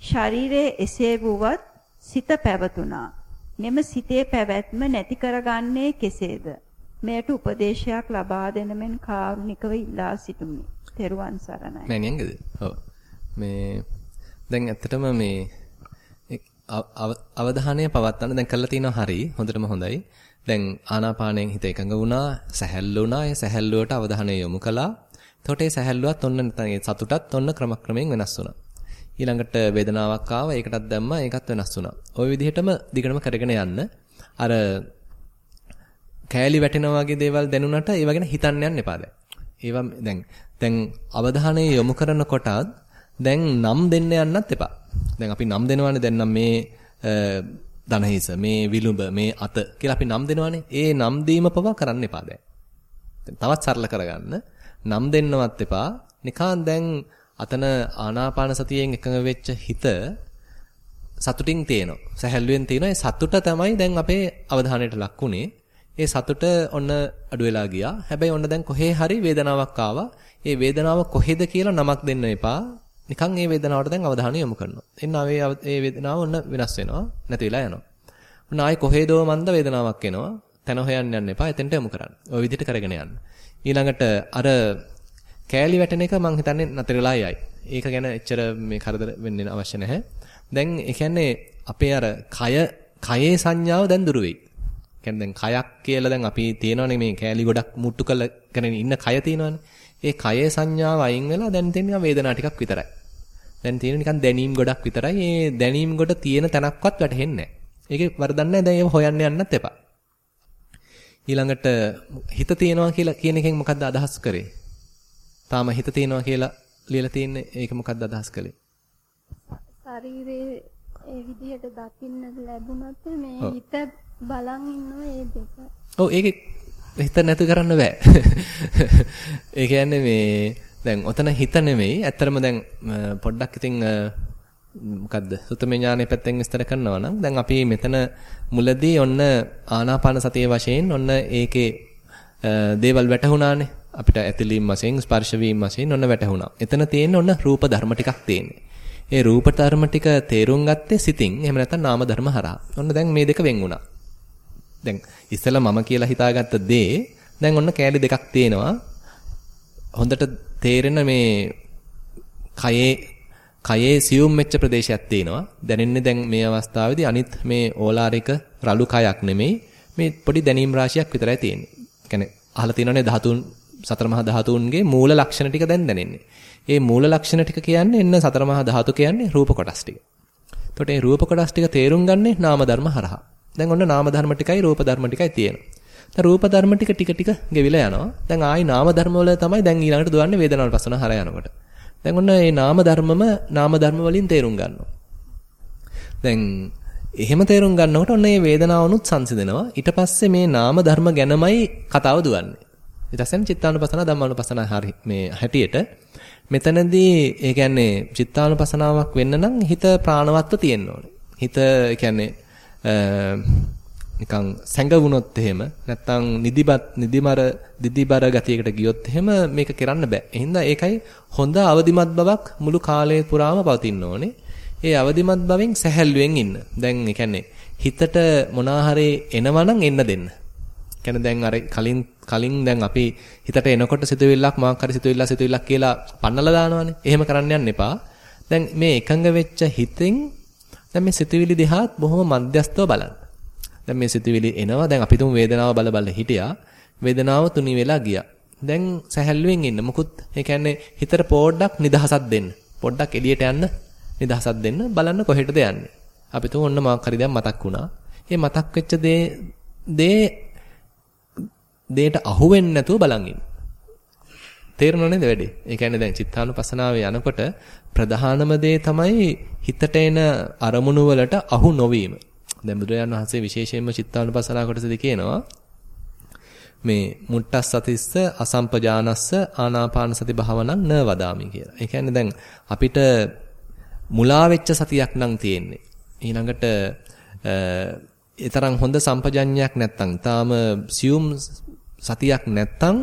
ශරීරයේ එසේ වුවත් සිත පැවතුණා. මෙම සිතේ පැවැත්ම නැති කරගන්නේ කෙසේද? මෙයට උපදේශයක් ලබා දෙනමෙන් කාරුණිකව ඉල්ලා සිටිමි. තෙරුවන් සරණයි. මෑණියන්ගේද? ඔව්. මේ දැන් ඇත්තටම මේ අවධානය පවත්වන්න දැන් කළා තියෙනවා හරි හොඳටම හොඳයි. දැන් ආනාපානයෙන් හිත එකඟ වුණා, සැහැල්ලු වුණා. ඒ සැහැල්ලුවට අවධානය යොමු කළා. එතකොට ඒ සැහැල්ලුවත් ඔන්න නැත්නම් ඒ සතුටත් ඔන්න ක්‍රමක්‍රමයෙන් වෙනස් වුණා. ඊළඟට වේදනාවක් ආවා. ඒකටත් දැම්මා. ඒකත් වෙනස් වුණා. ওই විදිහටම දිගටම කරගෙන යන්න. අර කෑලි වැටෙනා වගේ දේවල් දැනුණට ඒව ගැන හිතන්න යන්න එපා දැන්. ඒවා දැන් දැන් අවධානය යොමු කරනකොටත් දැන් නම් දෙන්න යන්නත් එපා. දැන් අපි නම් දෙනවානේ දැන් නම් මේ දනහිස මේ විලුඹ මේ අත කියලා අපි නම් දෙනවනේ. ඒ නම් දීම පවා කරන්න එපා දැන්. තවත් සරල කරගන්න. නම් දෙන්නවත් එපා. නිකන් දැන් අතන ආනාපාන සතියෙන් එකඟ වෙච්ච හිත සතුටින් තියෙනවා. සැහැල්ලුවෙන් තියෙනවා. ඒ සතුට තමයි දැන් අපේ අවධානයට ලක්ුණේ. ඒ සතුට ඔන්න අඩු වෙලා ගියා. හැබැයි ඔන්න දැන් කොහේ හරි වේදනාවක් ආවා. ඒ වේදනාව කොහෙද කියලා නමක් දෙන්න එපා. නිකන් ඒ වේදනාවට දැන් අවධානය යොමු කරනවා. එන්න ඒ වේදනාව ඔන්න වෙනස් වෙනවා. නැති වෙලා යනවා. ඔන්න ආයි කොහෙදෝ මන්ද වේදනාවක් එනවා. තන හොයන්න යන්න එපා. එතෙන්ට යමු කරන්න. ওই විදිහට කරගෙන යන්න. ඊළඟට අර කෑලි වැටෙන එක මං හිතන්නේ නතර වෙලා යයි. ඒක ගැන එච්චර මේ කරදර වෙන්න අවශ්‍ය නැහැ. දැන් ඒ කියන්නේ අපේ අර කය කයේ සංඥාව දැන් දුරු වෙයි. කියන්නේ දැන් කයක් කියලා දැන් අපි තියෙනවනේ මේ කෑලි ගොඩක් මුට්ටු කරගෙන ඉන්න කය තියෙනවනේ. ඒ කයේ සංඥාව අයින් වෙලා දැන් තියෙන වේදනා ටිකක් විතරයි. දැන් තියෙන නිකන් දැනීම් ගොඩක් විතරයි. ඒ දැනීම් ගොඩ තියෙන තැනක්වත් වැටහෙන්නේ නැහැ. ඒකේ වරදක් නැහැ. දැන් ඒව හොයන්න යන්නත් එපා. ඊළඟට හිත තියෙනවා කියලා කියන එකෙන් මොකද්ද අදහස් කරේ? තාම හිත තියෙනවා කියලා ලියලා තියෙන්නේ ඒක මොකද්ද අදහස් කළේ? ශරීරයේ ඒ විදිහට දකින්න ලැබුණත් මේ හිත බලන් ඉන්නවා ඒ දෙක. ඔව් ඒක හිත නැතු කරන්න බෑ. ඒ කියන්නේ මේ දැන් ඔතන හිත නෙමෙයි. ඇත්තරම දැන් පොඩ්ඩක් ඉතින් මොකද්ද? සුතමේ ඥානෙ පැත්තෙන් විස්තර කරනවා නම් දැන් අපි මෙතන මුලදී ඔන්න ආනාපාන සතිය වශයෙන් ඔන්න ඒකේ දේවල් වැටහුණානේ. අපිට ඇතිලීම් වශයෙන් ස්පර්ශ වීම වශයෙන් ඔන්න වැටහුණා. එතන තියෙන ඔන්න රූප ධර්ම ටිකක් තියෙන්නේ. ඒ රූප ධර්ම ටික තේරුම් ගත්තේ සිතින්. එහෙම නැත්නම් නාම ධර්ම හරහා. ඔන්න දැන් මේ දෙක වෙන් වුණා. දැන් ඉස්සෙල්ලා මම කියලා හිතාගත්ත දේ දැන් ඔන්න කෑලි දෙකක් තියෙනවා. හොඳට තේරෙන මේ කයේ කයේ සියුම් වෙච්ච ප්‍රදේශයක් තියෙනවා. දැනෙන්නේ දැන් මේ අවස්ථාවේදී අනිත් මේ ඕලාරික රළු කයක් නෙමෙයි මේ පොඩි දැනීම් රාශියක් විතරයි තියෙන්නේ. කියන්නේ අහලා තියෙනනේ ධාතුන් සතර මහා ධාතුන්ගේ මූල ලක්ෂණ ටික දැන් දැනෙන්නේ. ඒ මූල ලක්ෂණ ටික කියන්නේ එන්න සතර මහා ධාතු කියන්නේ රූප කොටස් ටික. එතකොට මේ රූප කොටස් ටික තේරුම් ගන්නේ නාම ධර්ම හරහා. දැන් ඔන්න නාම ධර්ම ටිකයි රූප ධර්ම ටිකයි තියෙනවා. දැන් රූප ධර්ම ටික ටික ටික ගෙවිලා යනවා. දැන් ආයි නාම ධර්ම වල තමයි දැන් ඊළඟට දුවන්නේ වේදනාවල් පස්සන හරහා යනකොට. දැන් ඔන්න මේ නාම ධර්මම නාම ධර්ම වලින් තේරුම් ගන්නවා. දැන් එහෙම තේරුම් ගන්නකොට ඔන්න මේ වේදනාවනුත් සංසිඳෙනවා. ඊට පස්සේ මේ නාම ධර්ම ගැනමයි කතාව දුවන්නේ. ඊට පස්සේ චිත්තානුපසන ධම්මානුපසන හරි මේ හැටියට මෙතනදී ඒ කියන්නේ චිත්තානුපසනාවක් වෙන්න නම් හිත ප්‍රාණවත්ව තියෙන්න ඕනේ. හිත කියන්නේ නිකන් සැඟවුනොත් එහෙම නැත්තම් නිදිබත් නිදිමර දිදිබර ගතියකට ගියොත් එහෙම මේක කරන්න බෑ. එහෙනම් ඒකයි හොඳ අවදිමත් බවක් මුළු කාලය පුරාම පවතින්න ඕනේ. ඒ අවදිමත් බවෙන් සැහැල්ලුවෙන් ඉන්න. දැන් ඒ කියන්නේ හිතට මොනාහරි එනවනම් එන්න දෙන්න. කියන්නේ දැන් අර කලින් කලින් දැන් අපි හිතට එනකොට සිතුවිල්ලක් මොකක් හරි සිතුවිල්ල සිතුවිල්ලක් කියලා පන්නලා දානවනේ. එහෙම කරන්න යන්න එපා. දැන් මේ එකඟ වෙච්ච හිතෙන් දැන් මේ සිතුවිලි දිහාත් බොහොම මධ්‍යස්තව බලන්න. දැන් මේ සිතුවිලි එනවා. දැන් අපි තුමු වේදනාව බල බල හිටියා. වේදනාව තුනී වෙලා ගියා. දැන් සැහැල්ලුවෙන් ඉන්න. මොකුත් ඒ කියන්නේ හිතට පොඩ්ඩක් නිදහසක් දෙන්න. පොඩ්ඩක් එළියට යන්න නිදහසක් දෙන්න බලන්න කොහෙටද යන්නේ. අපි තුමු ඔන්න මොකක් හරි දැන් මතක් වුණා. මේ මතක් වෙච්ච දේ දේ දේට අහු වෙන්නේ නැතුව බලන් ඉන්න. තේරෙනව නේද වැඩේ? ඒ කියන්නේ දැන් චිත්තානුපස්සනාවේ යනකොට ප්‍රධානම දේ තමයි හිතට එන අරමුණු වලට අහු නොවීම. දැන් බුදුරජාණන් වහන්සේ විශේෂයෙන්ම චිත්තානුපස්සනා කොටසදී කියනවා මේ මුට්ටස් සතිස්ස අසම්පජානස්ස ආනාපාන සති භාවනං න වදාමි කියලා. ඒ කියන්නේ දැන් අපිට මුලා වෙච්ච සතියක් නම් තියෙන්නේ. ඊළඟට ඒ තරම් හොඳ සම්පජඤ්ඤයක් නැත්තම් තාම සියුම් සතියක් නැත්තම්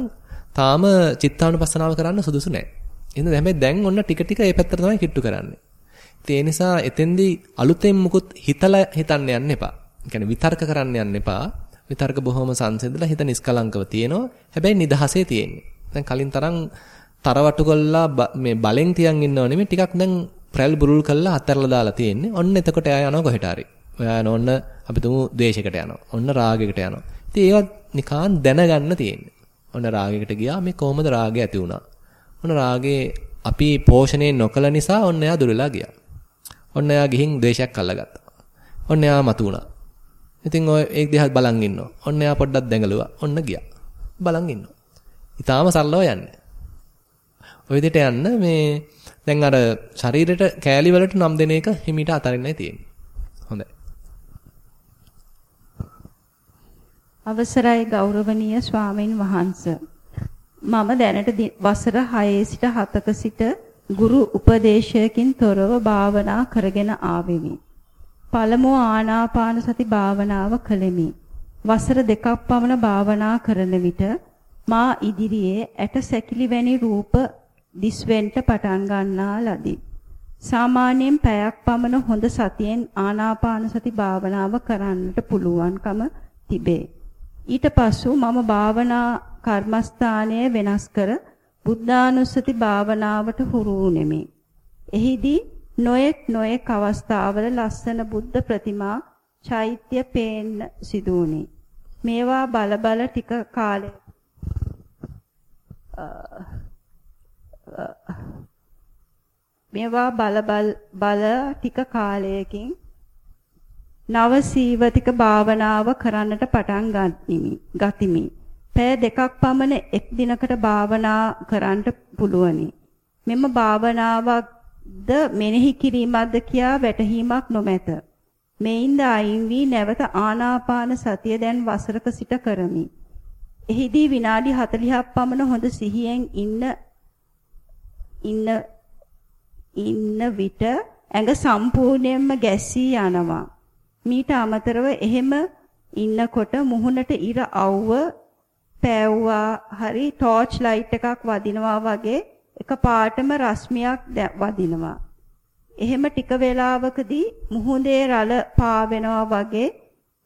තාම චිත්තානුපස්සනාව කරන්න සුදුසු නැහැ. එහෙනම් හැබැයි දැන් ඔන්න ටික ටික ඒ පැත්තට තමයි කිට්ටු කරන්නේ. ඒ නිසා එතෙන්දී අලුතෙන් මුකුත් හිතලා හිතන්න යන්න එපා. ඒ විතර්ක කරන්න යන්න එපා. විතර්ක බොහොම සංසිඳලා හිත නිස්කලංකව තියෙනවා. හැබැයි නිදහසේ තියෙන්නේ. දැන් කලින් තරම් තරවටු කළා මේ බලෙන් තියන් ඉන්නව නෙමෙයි ටිකක් දැන් ප්‍රැල් බුරුල් කළා අත්හැරලා දාලා තියෙන්නේ. ඔන්න එතකොට එයා යනවා කොහෙට හරි. ඔයා යන ඔන්න අපි තුමු ද්වේෂයකට යනවා. ඔන්න රාගයකට යනවා. ඉතින් ඒවත් නිකාන් දැනගන්න තියෙන්නේ. ඔන්න රාගයකට ගියා මේ කොහොමද රාගය ඇති වුණා. ඔන්න රාගේ අපි පෝෂණය නොකළ නිසා ඔන්න එයා දුරලා ගියා. ඔන්න එයා ගිහින් ද්වේෂයක් අල්ලගත්තා. ඔන්න එයා මතු වුණා. ඉතින් ඔය ඒක දිහා බලන් ඉන්නවා. ඔන්න එයා පොඩ්ඩක් දැඟලුවා. ඔන්න ගියා. බලන් ඉන්නවා. ඊටාම සරලව යන්නේ. ඔය විදිහට යන්න මේ දැන් අර ශරීරෙට කෑලි වලට නම් දෙන එක හිමීට අතරින්නයි තියෙන්නේ. හොඳයි. අවසරයි ගෞරවනීය ස්වාමින් වහන්ස මම දැනට වසර 6 සිට 7ක සිට ගුරු උපදේශයකින් තොරව භාවනා කරගෙන ආවෙමි. පළමුව ආනාපාන සති භාවනාව කළෙමි. වසර දෙකක් පමණ භාවනා කරන විට මා ඉදිරියේ ඇට සැකිලි වැනි රූප දිස්වෙන්ට පටන් ගන්නා ලදී. සාමාන්‍යයෙන් පැයක් පමණ හොඳ සතියෙන් ආනාපාන සති භාවනාව කරන්නට පුළුවන්කම තිබේ. ඊට පසු මම භාවනා කර්මස්ථානය වෙනස් කර බුද්ධානුස්සති භාවනාවට හුරු වුනිමි. එහිදී නොයෙක් නොයෙක් අවස්ථාවල ලස්සන බුද්ධ ප්‍රතිමා චෛත්‍ය පේන්න සිදු වුණි. මේවා බල බල ටික කාලයක් මේවා බල බල ටික කාලයකින් නව සීවතික භාවනාව කරන්නට පටන් ගනිමි. ගතිමි. පෑ දෙකක් පමණ එක් දිනකට භාවනා කරන්නට පුළුවනි. මෙම භාවනාවක්ද මෙනෙහි කිරීමක්ද කියා වැටහීමක් නොමැත. මෙයින්ද අයින් වී නැවත ආනාපාන සතිය දැන් වසරක සිට කරමි. එහිදී විනාඩි 40ක් පමණ හොඳ සිහියෙන් ඉන්න ඉන්න ඉන්න විට ඇඟ සම්පූර්ණයෙන්ම ගැසී යනවා. මීට අමතරව එහෙම ඉන්නකොට මුහුණට ඉර අවුව පෑවුවා හරි ටෝච් ලයිට් එකක් වදිනවා වගේ එක පාටම රශ්මියක් වදිනවා. එහෙම ටික වේලාවකදී මුහුදේ රළ පාවෙනවා වගේ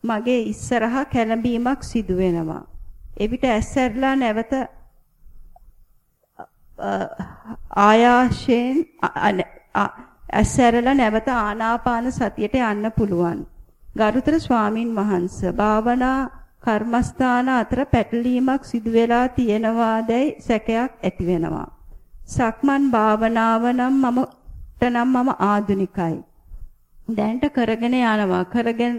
මගේ ඉස්සරහා කැළඹීමක් සිදු වෙනවා. එවිට ඇස්සැරලා නැවත ආයාශයෙන් ඇස්සැරලා නැවත ආනාපාන සතියට යන්න පුළුවන්. ගරුතර ස්වාමින් වහන්සේ භාවනා කර්මස්ථාන අතර පැටලීමක් සිදු වෙලා තියෙනවාදයි සැකයක් ඇති වෙනවා. සක්මන් භාවනාව නම් මම නම් මම ආදුනිකයි. දැනට කරගෙන යනවා. කරගෙන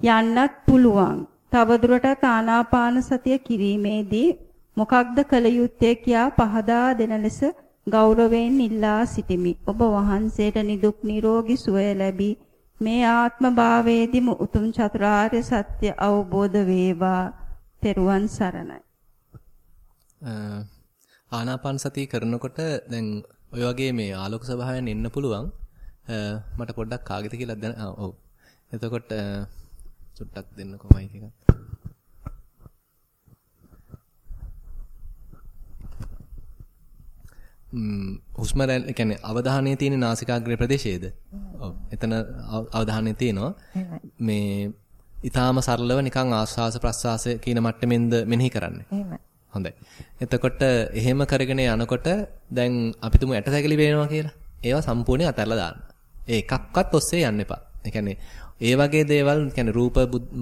යන්නත් පුළුවන්. තවදුරටත් ආනාපාන සතිය කිරීමේදී මොකක්ද කළ යුත්තේ කියා පහදා දෙන ලෙස ගෞරවයෙන් ඉල්ලා සිටිමි. ඔබ වහන්සේට නිදුක් නිරෝගී සුවය ලැබී මේ ආත්ම භාවයේදීම උතුම් චතුරාර්ය සත්‍ය අවබෝධ වේවා. තෙරුවන් සරණයි. ආනාපාන සතිය කරනකොට දැන් ඔය වගේ මේ ආලෝක ස්වභාවයන් එන්න පුළුවන්. මට පොඩ්ඩක් කාගෙද කියලා දැන ඔව්. එතකොට චුට්ටක් දෙන්න කොමයි ටිකක්. ම්ම් හුස්ම රැල්ල කියන්නේ අවධානයේ තියෙන නාසිකාග්‍රේ ප්‍රදේශයේද? ඔව්. එතන අවධානයේ තියෙනවා. මේ ඊටාම සරලව නිකන් ආස්වාස ප්‍රස්වාස කියන මට්ටමින්ද මෙනෙහි කරන්නේ. එහෙමයි. හොඳයි. එතකොට එහෙම කරගෙන යනකොට දැන් අපි තුමු ඇටසැකිලි පේනවා කියලා. ඒවා සම්පූර්ණයෙන් අතහැරලා දාන්න. ඒ එකක්වත් ඔස්සේ යන්න එපා. ඒ කියන්නේ ඒ වගේ දේවල් කියන්නේ රූප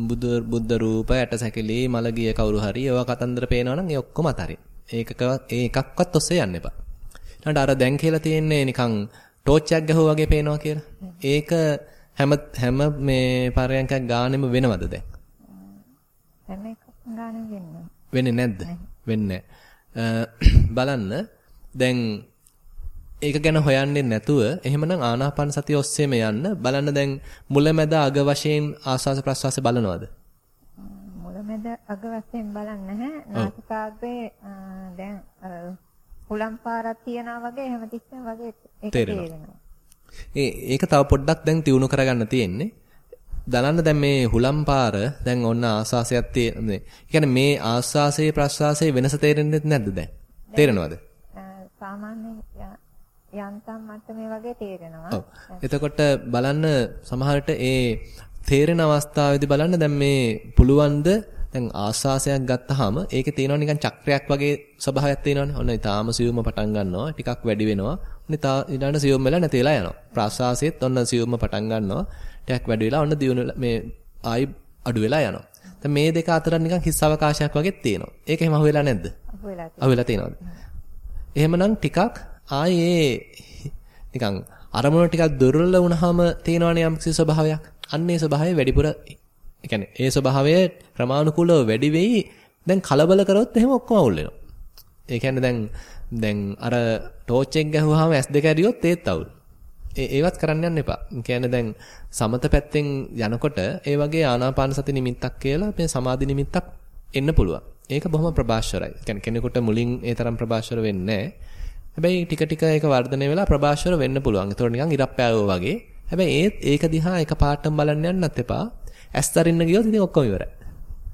බුදු බුද්ධ රූප ඇටසැකිලි මලගිය කවුරු හරි ඒවා කතන්දර පේනවා නම් ඒ ඔක්කොම අතරින්. ඒකක ඒ එකක්වත් ඔස්සේ යන්න එපා. ඊළඟට අර දැන් කියලා තියෙන්නේ නිකන් ටෝච් එකක් ගහුවා වගේ පේනවා කියලා. ඒක හැම හැම මේ පරයන්කක් ගානෙම වෙනවද දැන්? හැම එකක්ම ගානෙම වෙන්නේ. වෙන්නේ නැද්ද? වෙන්නේ බලන්න දැන් ඒක ගැන හොයන්නේ නැතුව එහෙමනම් ආනාපාන සතිය ඔස්සේම යන්න බලන්න දැන් මුලැමැද අග වශයෙන් ආස්වාස ප්‍රස්වාස බලනවද මුලැමැද අග වශයෙන් බලන්නේ නැහැ නාසිකාග්‍රේ දැන් හුලම් පාරක් තියනා වගේ හැමතිස්සෙම වගේ ඒක තේරෙනවා ඒ ඒක තව පොඩ්ඩක් දැන් තියුණු කරගන්න තියෙන්නේ දලන්න දැන් මේ හුලම් පාර දැන් ඔන්න ආස්වාසයක් තියෙන්නේ. ඒ කියන්නේ මේ ආස්වාසයේ ප්‍රස්වාසයේ වෙනස තේරෙන්නේ නැද්ද දැන්? තේරෙනවද? සාමාන්‍ය යන්තම් මට්ටමේ වගේ තේරෙනවා. එතකොට බලන්න සමහරට ඒ තේරෙන අවස්ථාවේදී බලන්න දැන් මේ පුළුවන්ද දැන් ආස්වාසයක් ගත්තාම ඒකේ තියෙනවා නිකන් චක්‍රයක් වගේ ස්වභාවයක් තියෙනවනේ. ඔන්න ඊටාම සියුම්ම පටන් ගන්නවා. ටිකක් වැඩි වෙනවා. ඔන්න ඊට සියුම් වෙලා නැති වෙලා යනවා. ප්‍රාස්වාසයේත් ඔන්න සියුම්ම පටන් ගන්නවා. ටිකක් වැඩි වෙලා ඔන්න දියුණු මේ ආයි අඩු වෙලා යනවා. දැන් මේ දෙක අතර නිකන් හිස් අවකාශයක් වගේ තියෙනවා. ඒක එහෙම අහුවෙලා නැද්ද? අහුවෙලා තියෙනවා. අහුවෙලා තියෙනවද? එහෙමනම් ටිකක් ආයේ නිකන් අරමුණ ටිකක් දුර්වල වුණාම තියෙනවනේ යම්කිසි ස්වභාවයක්. අන්න ඒ ස්වභාවය වැඩිපුර ඒ කියන්නේ ඒ ස්වභාවය ක්‍රමානුකූලව වැඩි වෙයි. දැන් කලබල කරොත් එහෙම ඔක්කොම අවුල් වෙනවා. ඒ කියන්නේ දැන් දැන් අර ටෝච් එක ගැහුවාම S2 ඇරියොත් ඒත් අවුල්. ඒ ඒවත් කරන්න යන්න එපා. කියන්නේ දැන් සමත පැත්තෙන් යනකොට ඒ වගේ ආනාපාන සති නිමිත්තක් කියලා මේ සමාධි නිමිත්තක් එන්න පුළුවන්. ඒක බොහොම ප්‍රභාෂරයි. කියන්නේ කෙනෙකුට මුලින් ඒ තරම් ප්‍රභාෂර වෙන්නේ හැබැයි ටික ටික ඒක වර්ධනය වෙලා ප්‍රභාෂර වෙන්න පුළුවන්. ඒතකොට නිකන් ඉරප්පෑවෝ වගේ. හැබැයි ඒත් ඒක දිහා එක පාටම බලන්න යන්නත් එපා. ඇස් අරින්න ගියොත් ඉතින් ඔක්කොම ඉවරයි.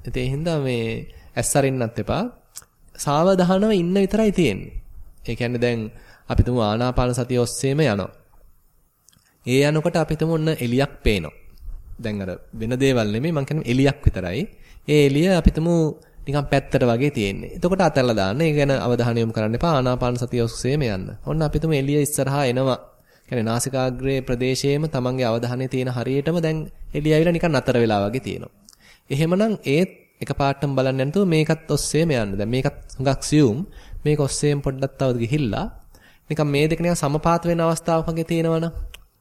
ඉතින් ඒ හින්දා මේ ඇස් අරින්නත් එපා. සාවධානව ඉන්න විතරයි තියෙන්නේ. ඒ කියන්නේ දැන් අපි තුමු ආනාපාන සතිය ඔස්සේම යනවා. ඒ යනකොට අපි තුමු ඔන්න එලියක් පේනවා. දැන් අර වෙන දේවල් නෙමෙයි මං කියන්නේ එලියක් විතරයි. ඒ එලිය අපිටම නිකන් පැත්තට වගේ තියෙන්නේ. එතකොට අතල්ලා දාන්න. ඒ ගැන අවධානය යොමු කරන්න එපා. ආනාපාන සතිය ඔස්සේම යන්න. ඔන්න අපිටම එළිය ඉස්සරහා එනවා. කියන්නේ නාසිකාග්‍රේ ප්‍රදේශයේම තමන්ගේ අවධානය තියෙන හරියටම දැන් එළිය ඇවිල්ලා නිකන් අතර වෙලා වගේ තියෙනවා. එහෙමනම් ඒත් එකපාරටම බලන්න නැතුව මේකත් ඔස්සේම යන්න. දැන් මේකත් හුඟක් සියුම්. මේක ඔස්සේම පොඩ්ඩක් තව ගිහිල්ලා නිකන් මේ දෙක නිකන් සමපාත වෙන අවස්ථාවක් වගේ තියෙනවනම්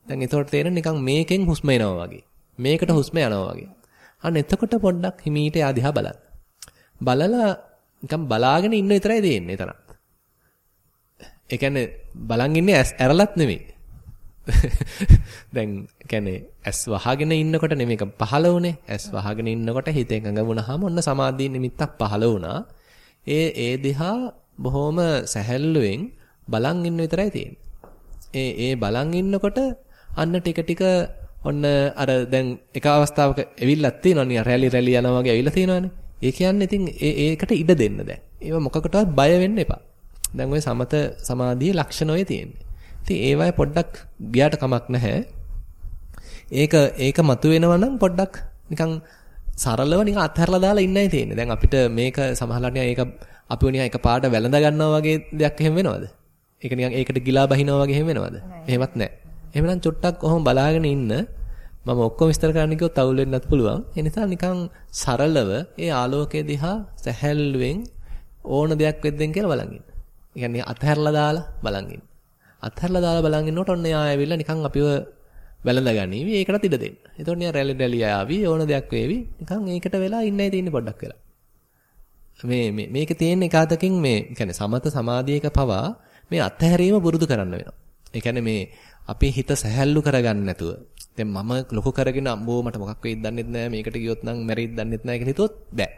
දැන් ඒතකොට තේරෙන නිකන් මේකෙන් හුස්ම එනවා වගේ. මේකට හුස්ම යනවා වගේ. අන්න එතකොට පොඩ්ඩක් හිමීට යා බලන්න. බලලා නිකන් බලාගෙන ඉන්න විතරයි දෙන්නේ එතනත්. ඒ කියන්නේ බලන් ඉන්නේ ඇරලත් නෙමෙයි. දැන් කියන්නේ ඇස් වහගෙන ඉන්නකොට නෙමෙයි පහළ වුනේ. ඇස් වහගෙන ඉන්නකොට හිත එකඟ වුණාම ඔන්න සමාධිය නිමිත්තක් පහළ වුණා. ඒ ඒ දිහා බොහොම සැහැල්ලුවෙන් බලන් ඉන්න විතරයි තියෙන්නේ. ඒ ඒ බලන් ඉන්නකොට අන්න ටික ටික ඔන්න අර දැන් එක අවස්ථාවක එවිල්ලක් තියෙනවා නිකන් රැලි රැලි යනවා වගේ ඇවිල්ලා තියෙනවානේ. ඒ කියන්නේ ඉතින් ඒකට ඉඩ දෙන්න දැන්. ඒව මොකකටවත් බය වෙන්න එපා. දැන් ওই සමත සමාධියේ ලක්ෂණ ඔය තියෙන්නේ. ඉතින් ඒවයි පොඩ්ඩක් ගියාට කමක් නැහැ. ඒක ඒක මතුවෙනවා නම් පොඩ්ඩක් නිකන් සරලව නිකන් අත්හැරලා දාලා ඉන්නයි තියෙන්නේ. දැන් අපිට මේක සමහරවිට ඒක අපිව නිකන් එකපාරට වැළඳ ගන්නවා වගේ දෙයක් එහෙම වෙනවද? ඒක නිකන් ඒකට ගිලා බහිනවා වගේ එහෙම වෙනවද? එහෙමත් නැහැ. එහෙමනම් චොට්ටක් ඔහොම බලාගෙන ඉන්න මම ඔක්කොම විස්තර කරන්න කිව්වොත් අවුල් වෙන්නත් පුළුවන්. ඒ නිසා නිකන් සරලව ඒ ආලෝකයේ දිහා සැහැල්ලුවෙන් ඕන දෙයක් වෙද්දෙන් කියලා බලන් ඉන්න. ඒ කියන්නේ අතහැරලා දාලා බලන් ඉන්න. අතහැරලා දාලා බලන් ඉන්නකොට ඔන්න එයා ඇවිල්ලා නිකන් අපිව වැළඳ ගනීවි. ඒකටත් ඉඩ දෙන්න. එතකොට නිකන් රැලි රැලි ආවි ඕන දෙයක් වේවි. නිකන් ඒකට වෙලා ඉන්නයි තියෙන්නේ පොඩ්ඩක් වෙලා. මේ මේ මේකේ තියෙන එකතකින් මේ කියන්නේ සමත සමාධියක පවා මේ අත්හැරීම පුරුදු කරන්න වෙනවා. ඒ කියන්නේ මේ අපේ හිත සැහැල්ලු කරගන්න නැතුව දැන් මම ලොකු කරගෙන අම්බෝ මට මොකක් වෙයිද දන්නෙත් නැහැ මේකට ගියොත් නම් මැරෙයිද දන්නෙත් නැහැ කියලා හිතුවොත් බෑ.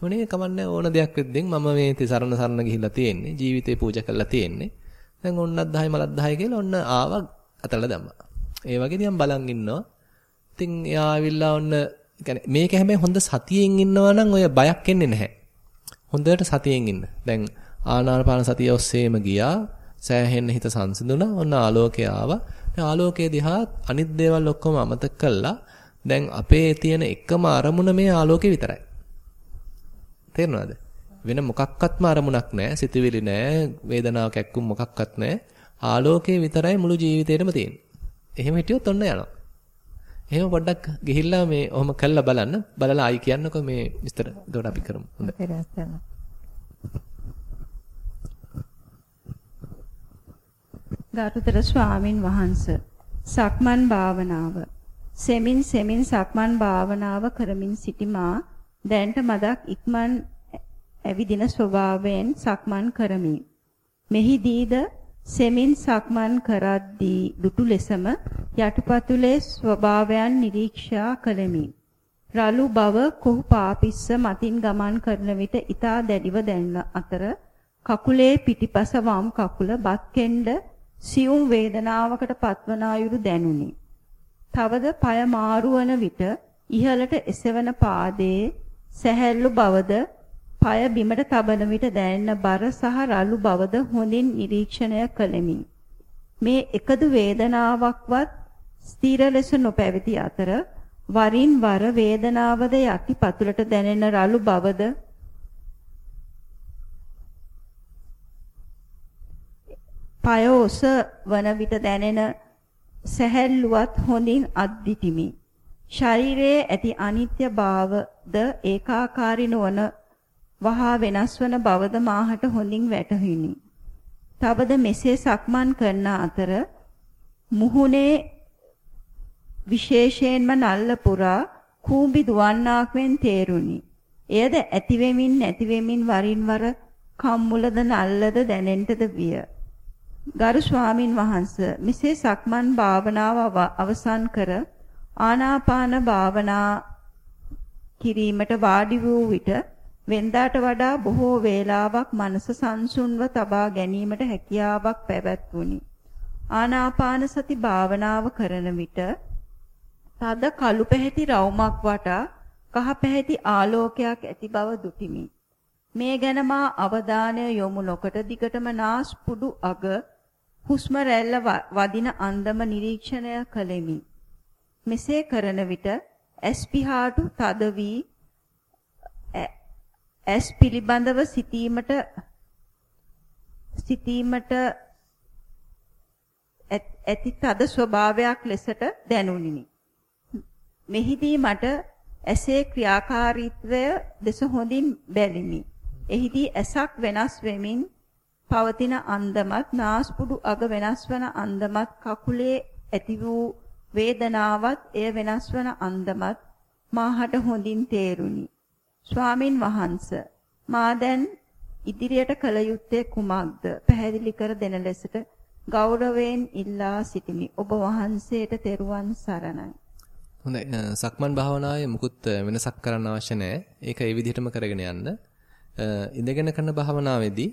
මොනේ කමන්නේ ඕන දෙයක් වෙද්දෙන් මම මේ තිසරණ සරණ ගිහිල්ලා තියෙන්නේ ජීවිතේ පූජා කරලා තියෙන්නේ. දැන් ඔන්නත් 10 මලත් 10 කියලා ඔන්න ආවා අතල දැම්මා. ඒ වගේ නිකන් බලන් ඉන්නවා. ඉතින් එයා ආවිල්ලා ඔන්න කියන්නේ මේක හැබැයි හොඳ සතියෙන් ඉන්නවා නම් ඔය බයක් එන්නේ නැහැ. හොඳට සතියෙන් ඉන්න. දැන් ආනාපාන සතිය ඔස්සේම ගියා. සෑහෙන්න හිත සංසිඳුණා. ඔන්න ආලෝකය ආවා. දැන් ආලෝකයේ දිහා අනිත් දේවල් ඔක්කොම අමතක කළා. දැන් අපේ තියෙන එකම අරමුණ මේ ආලෝකය විතරයි. තේරෙනවද? වෙන මොකක්වත්ම අරමුණක් නැහැ. සිතුවිලි නැහැ. වේදනාවක් එක්කුම් මොකක්වත් නැහැ. ආලෝකය විතරයි මුළු ජීවිතේටම තියෙන්නේ. එහෙම හිටියොත් ඔන්න යනවා. එහෙම පොඩ්ඩක් ගිහිල්ලා මේ ඔහොම කළා බලන්න. බලලා ආයි කියන්නකෝ මේ විස්තර. එතකොට අපි කරමු. හොඳයි. ගරුතර ස්වාමින් වහන්ස සක්මන් භාවනාව සෙමින් සෙමින් සක්මන් භාවනාව කරමින් සිටිමා දැන්ට මදක් ඉක්මන් ඇවිදින ස්වභාවයෙන් සක්මන් කරමි මෙහිදීද සෙමින් සක්මන් කරද්දී දුටු ලෙසම යටිපතුලේ ස්වභාවයන් නිරීක්ෂා කළෙමි රළු බව කොහු පාපිස්ස මතින් ගමන් කරන විට ඊතා දැඩිව දැනෙන අතර කකුලේ පිටිපස වම් කකුල බත් කෙන්ඩ සියුම් වේදනාවකට පත්වන අයුරු දැනුනි. තවද পায় මාරුවන විට ඉහළට එසවන පාදයේ සැහැල්ලු බවද পায় බිමට තබන විට දැනෙන බර සහ රළු බවද හොඳින් නිරීක්ෂණය කළෙමි. මේ එකදු වේදනාවක්වත් ස්ථිර ලෙස නොපැවති අතර වරින් වර වේදනාවද යටි පතුලට දැනෙන රළු බවද පය ඔස වන විට දැනෙන සැහැල්ලුවත් හොඳින් අද්දිටිමි. ශරීරයේ ඇති අනිත්‍ය භාවද ඒකාකාරී නොවන වහා වෙනස් වන බවද මාහට හොඳින් වැටහිනි. තවද මෙසේ සක්මන් කරන අතර මුහුණේ විශේෂයෙන්ම නල්ල පුරා කූඹි දුවන්නාක් මෙන් තේරුණි. එයද ඇති වෙමින් නැති වෙමින් වරින් වර කම්මුලද නල්ලද දැනෙන්නද විය. ගරු ස්වාමින් වහන්ස මෙසේ සක්මන් භාවනාව අවසන් කර ආනාපාන භාවනා කිරීමට වාඩි වූ විට වෙන්දාට වඩා බොහෝ වේලාවක් මනස සංසුන්ව තබා ගැනීමට හැකියාවක් පැවැත්වුනි. ආනාපාන සති භාවනාව කරන විට තද කළු පැහැති රවුමක් වටා කහ පැහැති ආලෝකයක් ඇති බව දුටිමි. මේ ගැන මා අවධානය යොමු නොකොට දිගටම නාස් පුඩු අග හුස්ම රැල්ල වදින අන්දම නිරීක්ෂණය කළෙමි. මෙසේ කරන විට ඇස් පිහාටු තද වී ඇස් පිළිබඳව සිටීමට සිටීමට ඇති තද ස්වභාවයක් ලෙසට දැනුනිනි. මෙහිදී මට ඇසේ ක්‍රියාකාරීත්වය දෙස හොඳින් බැලිමි. එහිදී ඇසක් වෙනස් වෙමින් පවතින අන්දමත් නාස්පුඩු අග වෙනස් වන අන්දමත් කකුලේ ඇති වූ වේදනාවත් එය වෙනස් වන අන්දමත් මාහට හොඳින් තේරුණි. ස්වාමින් වහන්සේ මා දැන් ඉදිරියට කළ යුත්තේ කුමක්ද? පැහැදිලි කර දෙන ලෙසට ගෞරවයෙන් ඉල්ලා සිටිමි. ඔබ වහන්සේට තෙරුවන් සරණයි. හොඳයි. සක්මන් භාවනාවේ මුකුත් වෙනසක් කරන්න අවශ්‍ය නැහැ. ඒක ඒ විදිහටම කරගෙන යන්න. ඉඳගෙන කරන භාවනාවේදී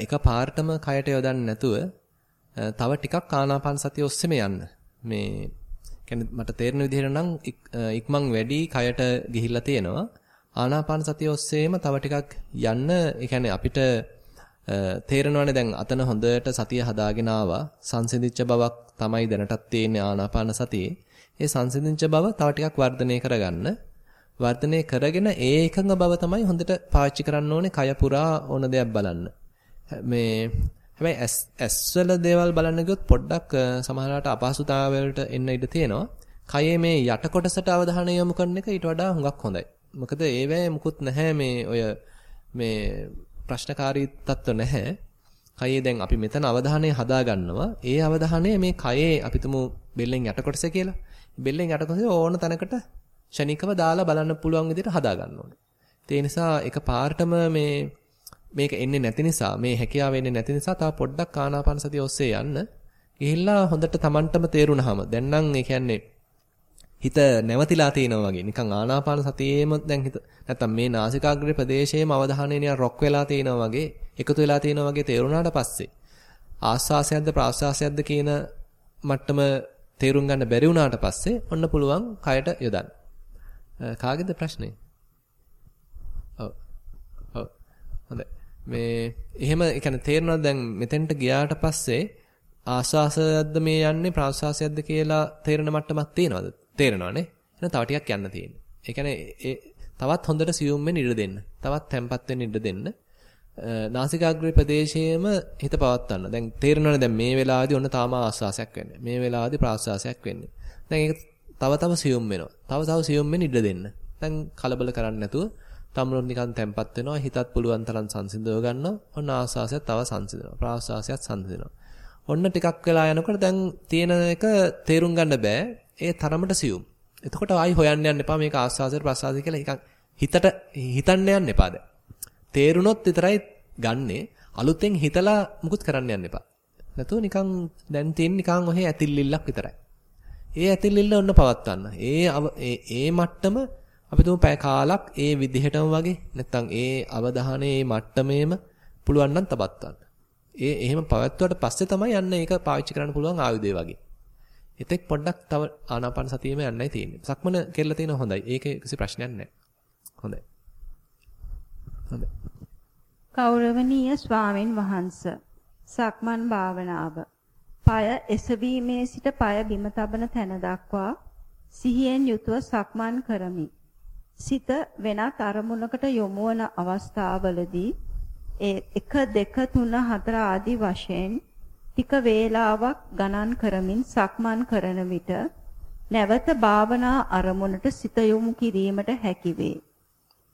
එක පාර්ටම කයට යොදන්නේ නැතුව තව ටිකක් ආනාපාන සතිය ඔස්සේම යන්න. මේ කියන්නේ මට තේරෙන විදිහට නම් ඉක්මන් වැඩි කයට ගිහිල්ලා තියෙනවා. ආනාපාන සතිය ඔස්සේම තව ටිකක් යන්න. ඒ කියන්නේ අපිට තේරෙනවානේ දැන් අතන හොඳට සතිය හදාගෙන ආවා. සංසිඳිච්ච බවක් තමයි දැනටත් තියෙන්නේ ආනාපාන සතියේ. ඒ සංසිඳිච්ච බව තව ටිකක් වර්ධනය කරගන්න. වර්ධනය කරගෙන ඒ එකඟ බව තමයි හොඳට පාවිච්චි කරන්න ඕනේ කය පුරා ඕන දෙයක් බලන්න. මේ හැබැයි ඇස් ඇස් වල දේවල් බලන්න ගියොත් පොඩ්ඩක් සමහරවිට අපහසුතාවයකට එන්න ඉඩ තියෙනවා. කයේ මේ යට කොටසට අවධානය යොමු කරන එක ඊට වඩා හුඟක් හොඳයි. මොකද ඒවැ මුකුත් නැහැ මේ ඔය මේ ප්‍රශ්නකාරී තත්ත්ව නැහැ. කයේ දැන් අපි මෙතන අවධානය හදා ගන්නවා. ඒ අවධානය මේ කයේ අපි තුමු බෙල්ලෙන් යට කොටස කියලා. බෙල්ලෙන් යට කොටස ඕන තැනකට ෂණිකව දාලා බලන්න පුළුවන් විදිහට හදා ගන්න ඕනේ. ඒ නිසා එක පාර්ටම මේ මේක එන්නේ නැති නිසා මේ හැකියාව එන්නේ නැති නිසා තව පොඩ්ඩක් ආනාපාන සතිය ඔස්සේ යන්න. ගිහිල්ලා හොඳට Tamanටම තේරුණාම දැන් නම් ඒ කියන්නේ හිත නැවතිලා තියෙනවා වගේ නිකන් ආනාපාන සතියේම දැන් හිත නැත්තම් මේ නාසිකාග්‍රේ ප්‍රදේශයේම අවධානය නිකන් රොක් වෙලා තියෙනවා වගේ එකතු වෙලා තියෙනවා වගේ තේරුණාට පස්සේ ආස්වාසයක්ද ප්‍රාස්වාසයක්ද කියන මට්ටම තේරුම් ගන්න බැරි වුණාට පස්සේ ඔන්න පුළුවන් කයට යොදන්න. කාගේද ප්‍රශ්නේ? ඔව්. ඔව්. හොඳයි. මේ එහෙම ඒ කියන්නේ තේරෙනවද දැන් මෙතෙන්ට ගියාට පස්සේ ආස්වාසයක්ද මේ යන්නේ ප්‍රාස්වාසයක්ද කියලා තේරෙන මට්ටමක් තියෙනවද? තේරෙනවනේ. එහෙනම් තව ටිකක් යන්න තියෙන්නේ. ඒ කියන්නේ ඒ තවත් හොඳට සියුම් වෙන්න ඉඩ දෙන්න. තවත් තැම්පත් වෙන්න ඉඩ දෙන්න. නාසිකාග්‍රේ ප්‍රදේශයේම හිත පවත්වන්න. දැන් තේරෙනවනේ දැන් මේ වෙලාවේදී ඔන්න තාම ආස්වාසයක් වෙන්නේ. මේ වෙලාවේදී ප්‍රාස්වාසයක් වෙන්නේ. දැන් ඒක තව තව සියුම් වෙනවා. තව තව සියුම් වෙන්න ඉඩ දෙන්න. දැන් කලබල කරන්නේ නැතුව තමුණු නිකන් තැම්පත් වෙනවා. හිතත් පුළුවන් තරම් සංසිඳව ගන්නවා. ඔන්න ආස්වාසයත් තව සංසිඳනවා. ප්‍රාස්වාසයත් සංසිඳනවා. ඔන්න ටිකක් වෙලා යනකොට දැන් තියෙන එක තේරුම් ගන්න බෑ. ඒ තරමට සියුම්. එතකොට ආයි හොයන්න යන්න එපා මේක ආස්වාසයට ප්‍රසආසය කියලා නිකන් හිතට හිතන්න යන්න එපා දැන්. තේරුණොත් විතරයි ගන්නෙ අලුතෙන් හිතලා මුකුත් කරන්න යන්න එපා. නැතුව නිකන් දැන් තියෙන නිකන් ඔහේ ඇතිල්ලිල්ලක් විතරයි. ඒ ඇතිල්ලිල්ල ඔන්න පවත්වන්න. ඒ ඒ මට්ටම අපි තුමු පැය කාලක් ඒ විදිහටම වගේ නැත්තම් ඒ අවධානයේ මට්ටමේම පුළුවන් නම් තබත්වන්න. ඒ එහෙම පවත්වුවට පස්සේ තමයි යන්න ඒක පාවිච්චි කරන්න පුළුවන් ආයුධය වගේ. එතෙක් පොඩ්ඩක් තව ආනාපාන සතියෙම යන්නයි තියෙන්නේ. සක්මන කෙරලා තියෙන හොඳයි. ඒකේ කිසි ප්‍රශ්නයක් නැහැ. හොඳයි. හොඳයි. ගෞරවනීය ස්වාමින් වහන්සේ සක්මන් භාවනාව. পায় එසවීමේ සිට পায় බිම තබන තැන දක්වා සිහියෙන් යුතුව සක්මන් කරමි. සිත වෙනත් අරමුණකට යොමු වන අවස්ථාවවලදී ඒ 1 2 3 4 ආදී වශයෙන් ටික වේලාවක් ගණන් කරමින් සක්මන් කරන විට නැවත භාවනා අරමුණට සිත යොමු කිරීමට හැකි වේ.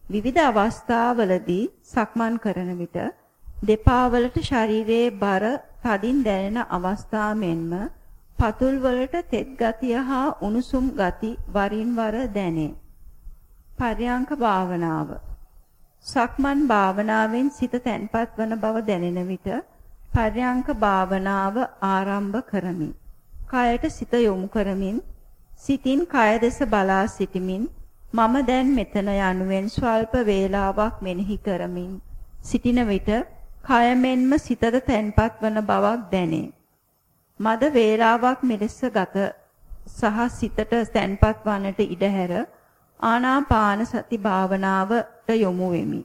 විවිධ අවස්ථාවලදී සක්මන් කරන විට දෙපා වලට ශරීරයේ බර තදින් දැනෙන අවස්ථා මෙන්ම පතුල් වලට තෙත් ගතිය හා උණුසුම් ගති වරින් වර දැනේ. පර්යාංක භාවනාව සක්මන් භාවනාවෙන් සිත තැන්පත් වන බව දැනෙන විට පර්යංක භාවනාව ආරම්භ කරමි. කයට සිත යොමු කරමින් සිතින් කය දෙස බලා සිටිමින් මම දැන් මෙතන යනුවෙන් ස්වල්ප වේලාවක් මෙනෙහි කරමින් සිටින විට කය මෙන්ම සිතද තැන්පත් වන බවක් දැනේ. මද වේලාවක් මෙලෙස ගත සහ සිතට තැන්පත් වන්නට ඉඩ හැර ආනාපාන සති භාවනාවට යොමු වෙමි.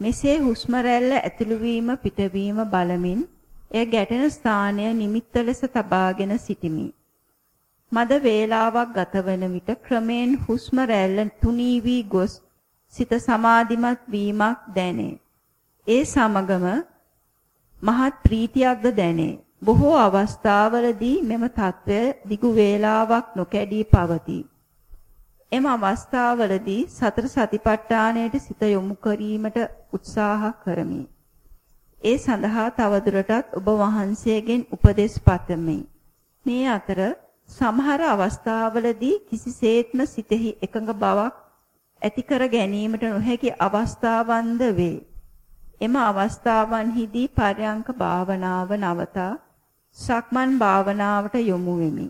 මෙසේ හුස්ම රැල්ල ඇතුළු වීම පිටවීම බලමින් එය ගැටෙන ස්ථානය නිමිත්ත ලෙස තබාගෙන සිටිමි. මද වේලාවක් ගතවන විට ක්‍රමෙන් හුස්ම රැල්ල තුනී වී ගොස් සිත සමාධිමත් වීමක් දැනේ. ඒ සමගම මහත් ප්‍රීතියක්ද දැනේ. බොහෝ අවස්ථාවලදී මෙම తත්වය දිගු වේලාවක් නොකැඩී පවතී. එම අවස්ථාවලදී සතර සතිපට්ඨානයට සිත යොමු කිරීමට උත්සාහ කරමි. ඒ සඳහා තවදුරටත් ඔබ වහන්සේගෙන් උපදෙස් පතමි. මේ අතර සමහර අවස්ථාවලදී කිසිසේත්ම සිතෙහි එකඟ බවක් ඇති කර ගැනීමට නොහැකි අවස්ථාවන්ද වේ. එම අවස්ථාවන්හිදී පරයන්ක භාවනාව නවතා සක්මන් භාවනාවට යොමු වෙමි.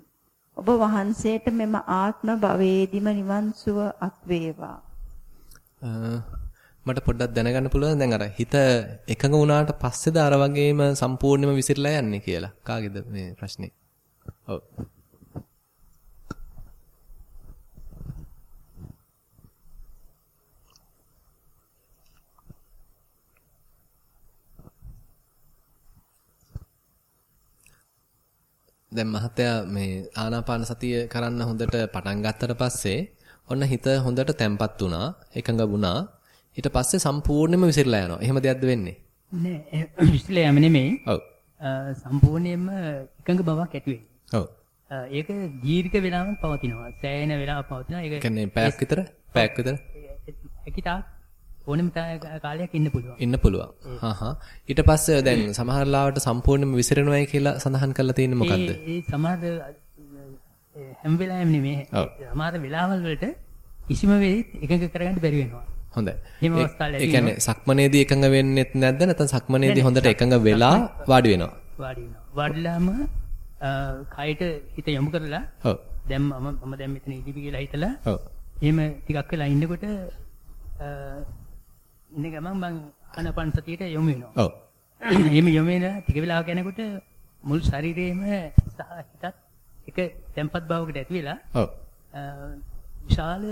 ඔබ වහන්සේට මෙම ආත්ම භවයේදීම නිවන් සුව අත් වේවා. මට පොඩ්ඩක් දැනගන්න පුළුවන් දැන් අර හිත එකඟ වුණාට පස්සේද අර වගේම සම්පූර්ණයෙන්ම විසිරලා යන්නේ කියලා. කාගේද මේ ප්‍රශ්නේ? ඔව්. දැන් මහත්තයා මේ ආනාපාන සතිය කරන්න හොඳට පටන් ගත්තට පස්සේ ඔන්න හිත හොඳට තැම්පත් වුණා, එකඟ වුණා. ඊට පස්සේ සම්පූර්ණයෙන්ම විසිරලා යනවා. එහෙම දෙයක්ද වෙන්නේ? නෑ විසිරලා යන්නේ නෙමෙයි. ඔව්. සම්පූර්ණයෙන්ම එකඟ බවක් ඇති ඔව්. ඒක දීර්ඝ වෙලාවක් පවතිනවා. සෑහෙන වෙලාවක් පවතිනවා. ඒක කියන්නේ පැයක් විතර? පැයක් විතර? ඒකිතා ඕනෙම කාලයක් ඉන්න පුළුවන්. ඉන්න පුළුවන්. හා හා. ඊට පස්සේ දැන් සමහර ලාවට සම්පූර්ණයෙන්ම විසිරෙනවයි කියලා සඳහන් කරලා තියෙන්නේ මොකද්ද? ඒ සමහර හැම වෙලාවෙම නෙමෙයි. සමහර වෙලාවල් වලට කිසිම වෙලෙත් එකඟ කරගන්න බැරි වෙනවා. හොඳයි. ඒ කියන්නේ සක්මනේදී එකඟ වෙන්නෙත් නැද්ද? නැත්නම් සක්මනේදී හොඳට එකඟ වෙලා වාඩි වෙනවා. වාඩි වෙනවා. වාඩිලාම කයට හිත යොමු කරලා ඔව්. දැන් මම මම දැන් මෙතන ඉදිවි කියලා හිතලා ඔව්. එහෙම ටිකක් වෙලා ඉන්නකොට ඉන්න ගමන් මං ආනාපාන සතියට යොමු වෙනවා. ඔව්. එහෙම යොමු වෙන ටික වෙලාවක් යනකොට මුළු ශරීරයේම සහ හිතත් එක තැම්පත් භාවයකට ඇති වෙලා ඔව්. විශාල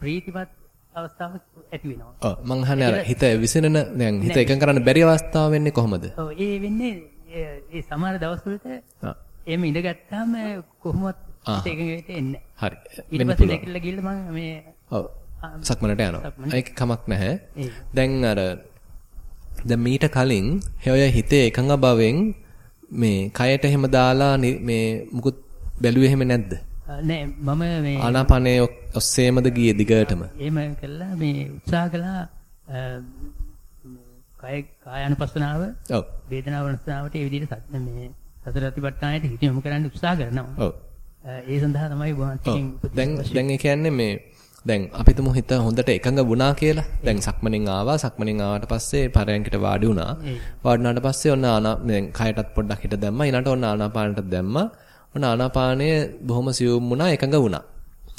ප්‍රීතිමත් අවස්ථාවක් ඇති වෙනවා. ඔව් මං අහන්නේ අර හිත විසිරෙන දැන් හිත එකඟ කරන්න බැරි අවස්ථාව වෙන්නේ කොහොමද? ඔව් ඒ වෙන්නේ ඒ සමහර දවස්වලට එහෙම ඉඳගත්තාම කොහොමවත් හිත එකඟ වෙන්නේ නැහැ. හරි. ඊට පස්සේ නැගිටලා ගිහලා මම මේ ඔව් සක්මනට යනවා. ඒක කමක් නැහැ. දැන් අර දැන් මීට කලින් හොය හිතේ එකඟ බවෙන් මේ කයට එහෙම දාලා මේ මුකුත් බැලුවේ එහෙම නැද්ද? නෑ මම මේ ආනාපානයේ ඔස්සේමද ගියේ දිගටම. එහෙම කළා මේ උත්සාහ කළා කය කායानुපස්සනාව ඔව් වේදනාවනස්නාවට ඒ විදිහට මේ සතර අතිපට්ඨානයට හිත යොමු කරන්න උත්සාහ කරනවා. ඔව් ඒ සඳහා තමයි වහන්සේගෙන් දැන් දැන් ඒ කියන්නේ මේ දැන් අපිටම හිත හොඳට එකඟ වුණා කියලා. දැන් සක්මණෙන් ආවා. සක්මණෙන් ආවට පස්සේ පරයන්කට වාඩි වුණා. වාඩි වුණාට පස්සේ ඔන්න ආනා දැන් කයටත් පොඩ්ඩක් හිට දැම්මා. ඊළඟට ඔන්න ආනාපානට දැම්මා. ඔන්න ආනාපානය බොහොම සියුම් වුණා, එකඟ වුණා.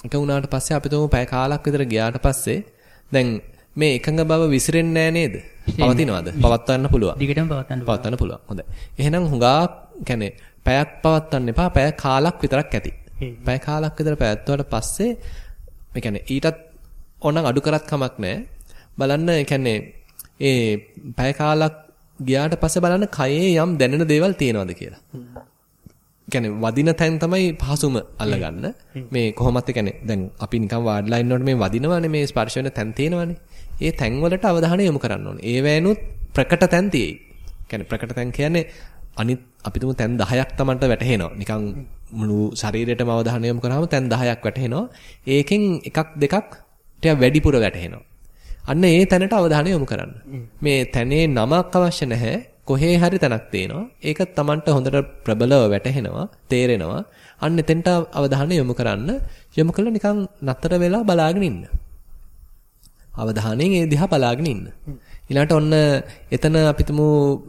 එකඟ වුණාට පස්සේ අපිටම පැය කාලක් විතර ගියාට පස්සේ දැන් මේ එකඟ බව විසිරෙන්නේ නැහැ නේද? පවතිනවද? පවත්වන්න පුළුවන්. දිගටම පවත්වන්න පුළුවන්. පවත්වන්න පුළුවන්. හොඳයි. එහෙනම් හුඟා කියන්නේ පැයක් පවත්වන්න එපා. පැය කාලක් විතරක් ඇති. පැය කාලක් විතර පැවැත්වුවාට පස්සේ ඒ කියන්නේ ඊටත් ඕනනම් අඩු කරත් කමක් නැහැ. බලන්න ඒ කියන්නේ ඒ පැය කාලක් ගියාට පස්සේ බලන්න කයේ යම් දැනෙන දේවල් තියෙනවද කියලා. කියන්නේ වදින තැන් තමයි පහසුම අල්ලගන්න. මේ කොහොමත් ඒ කියන්නේ දැන් අපි නිකන් වාඩිලා ඉන්නකොට මේ වදිනවනේ මේ ස්පර්ශ වෙන තැන් තියෙනවනේ. ඒ තැන් වලට අවධානය යොමු කරන්න ඕනේ. ඒ වෑනුත් ප්‍රකට තැන් තියෙයි. කියන්නේ ප්‍රකට තැන් කියන්නේ අනිත් අපි තුමු තැන් 10ක් Tamanට වැටහෙනවා. නිකන් මුළු ශරීරයටම අවධානය යොමු කරාම තැන් 10ක් වැටහෙනවා. ඒකෙන් එකක් දෙකක් ටික වැඩිපුර වැටහෙනවා. අන්න ඒ තැනට අවධානය යොමු කරන්න. මේ තැනේ නමක් අවශ්‍ය නැහැ. කොහේ හරි තැනක් තියෙනවා. ඒක Tamanට හොඳට ප්‍රබලව වැටහෙනවා, තේරෙනවා. අන්න එතෙන්ට අවධානය යොමු කරන්න. යොමු කළා නිකන් නතර වෙලා බලාගෙන ඉන්න. අවධානයෙන් ඒ දිහා බලාගෙන ඉන්න. ඊළඟට ඔන්න එතන අපිටම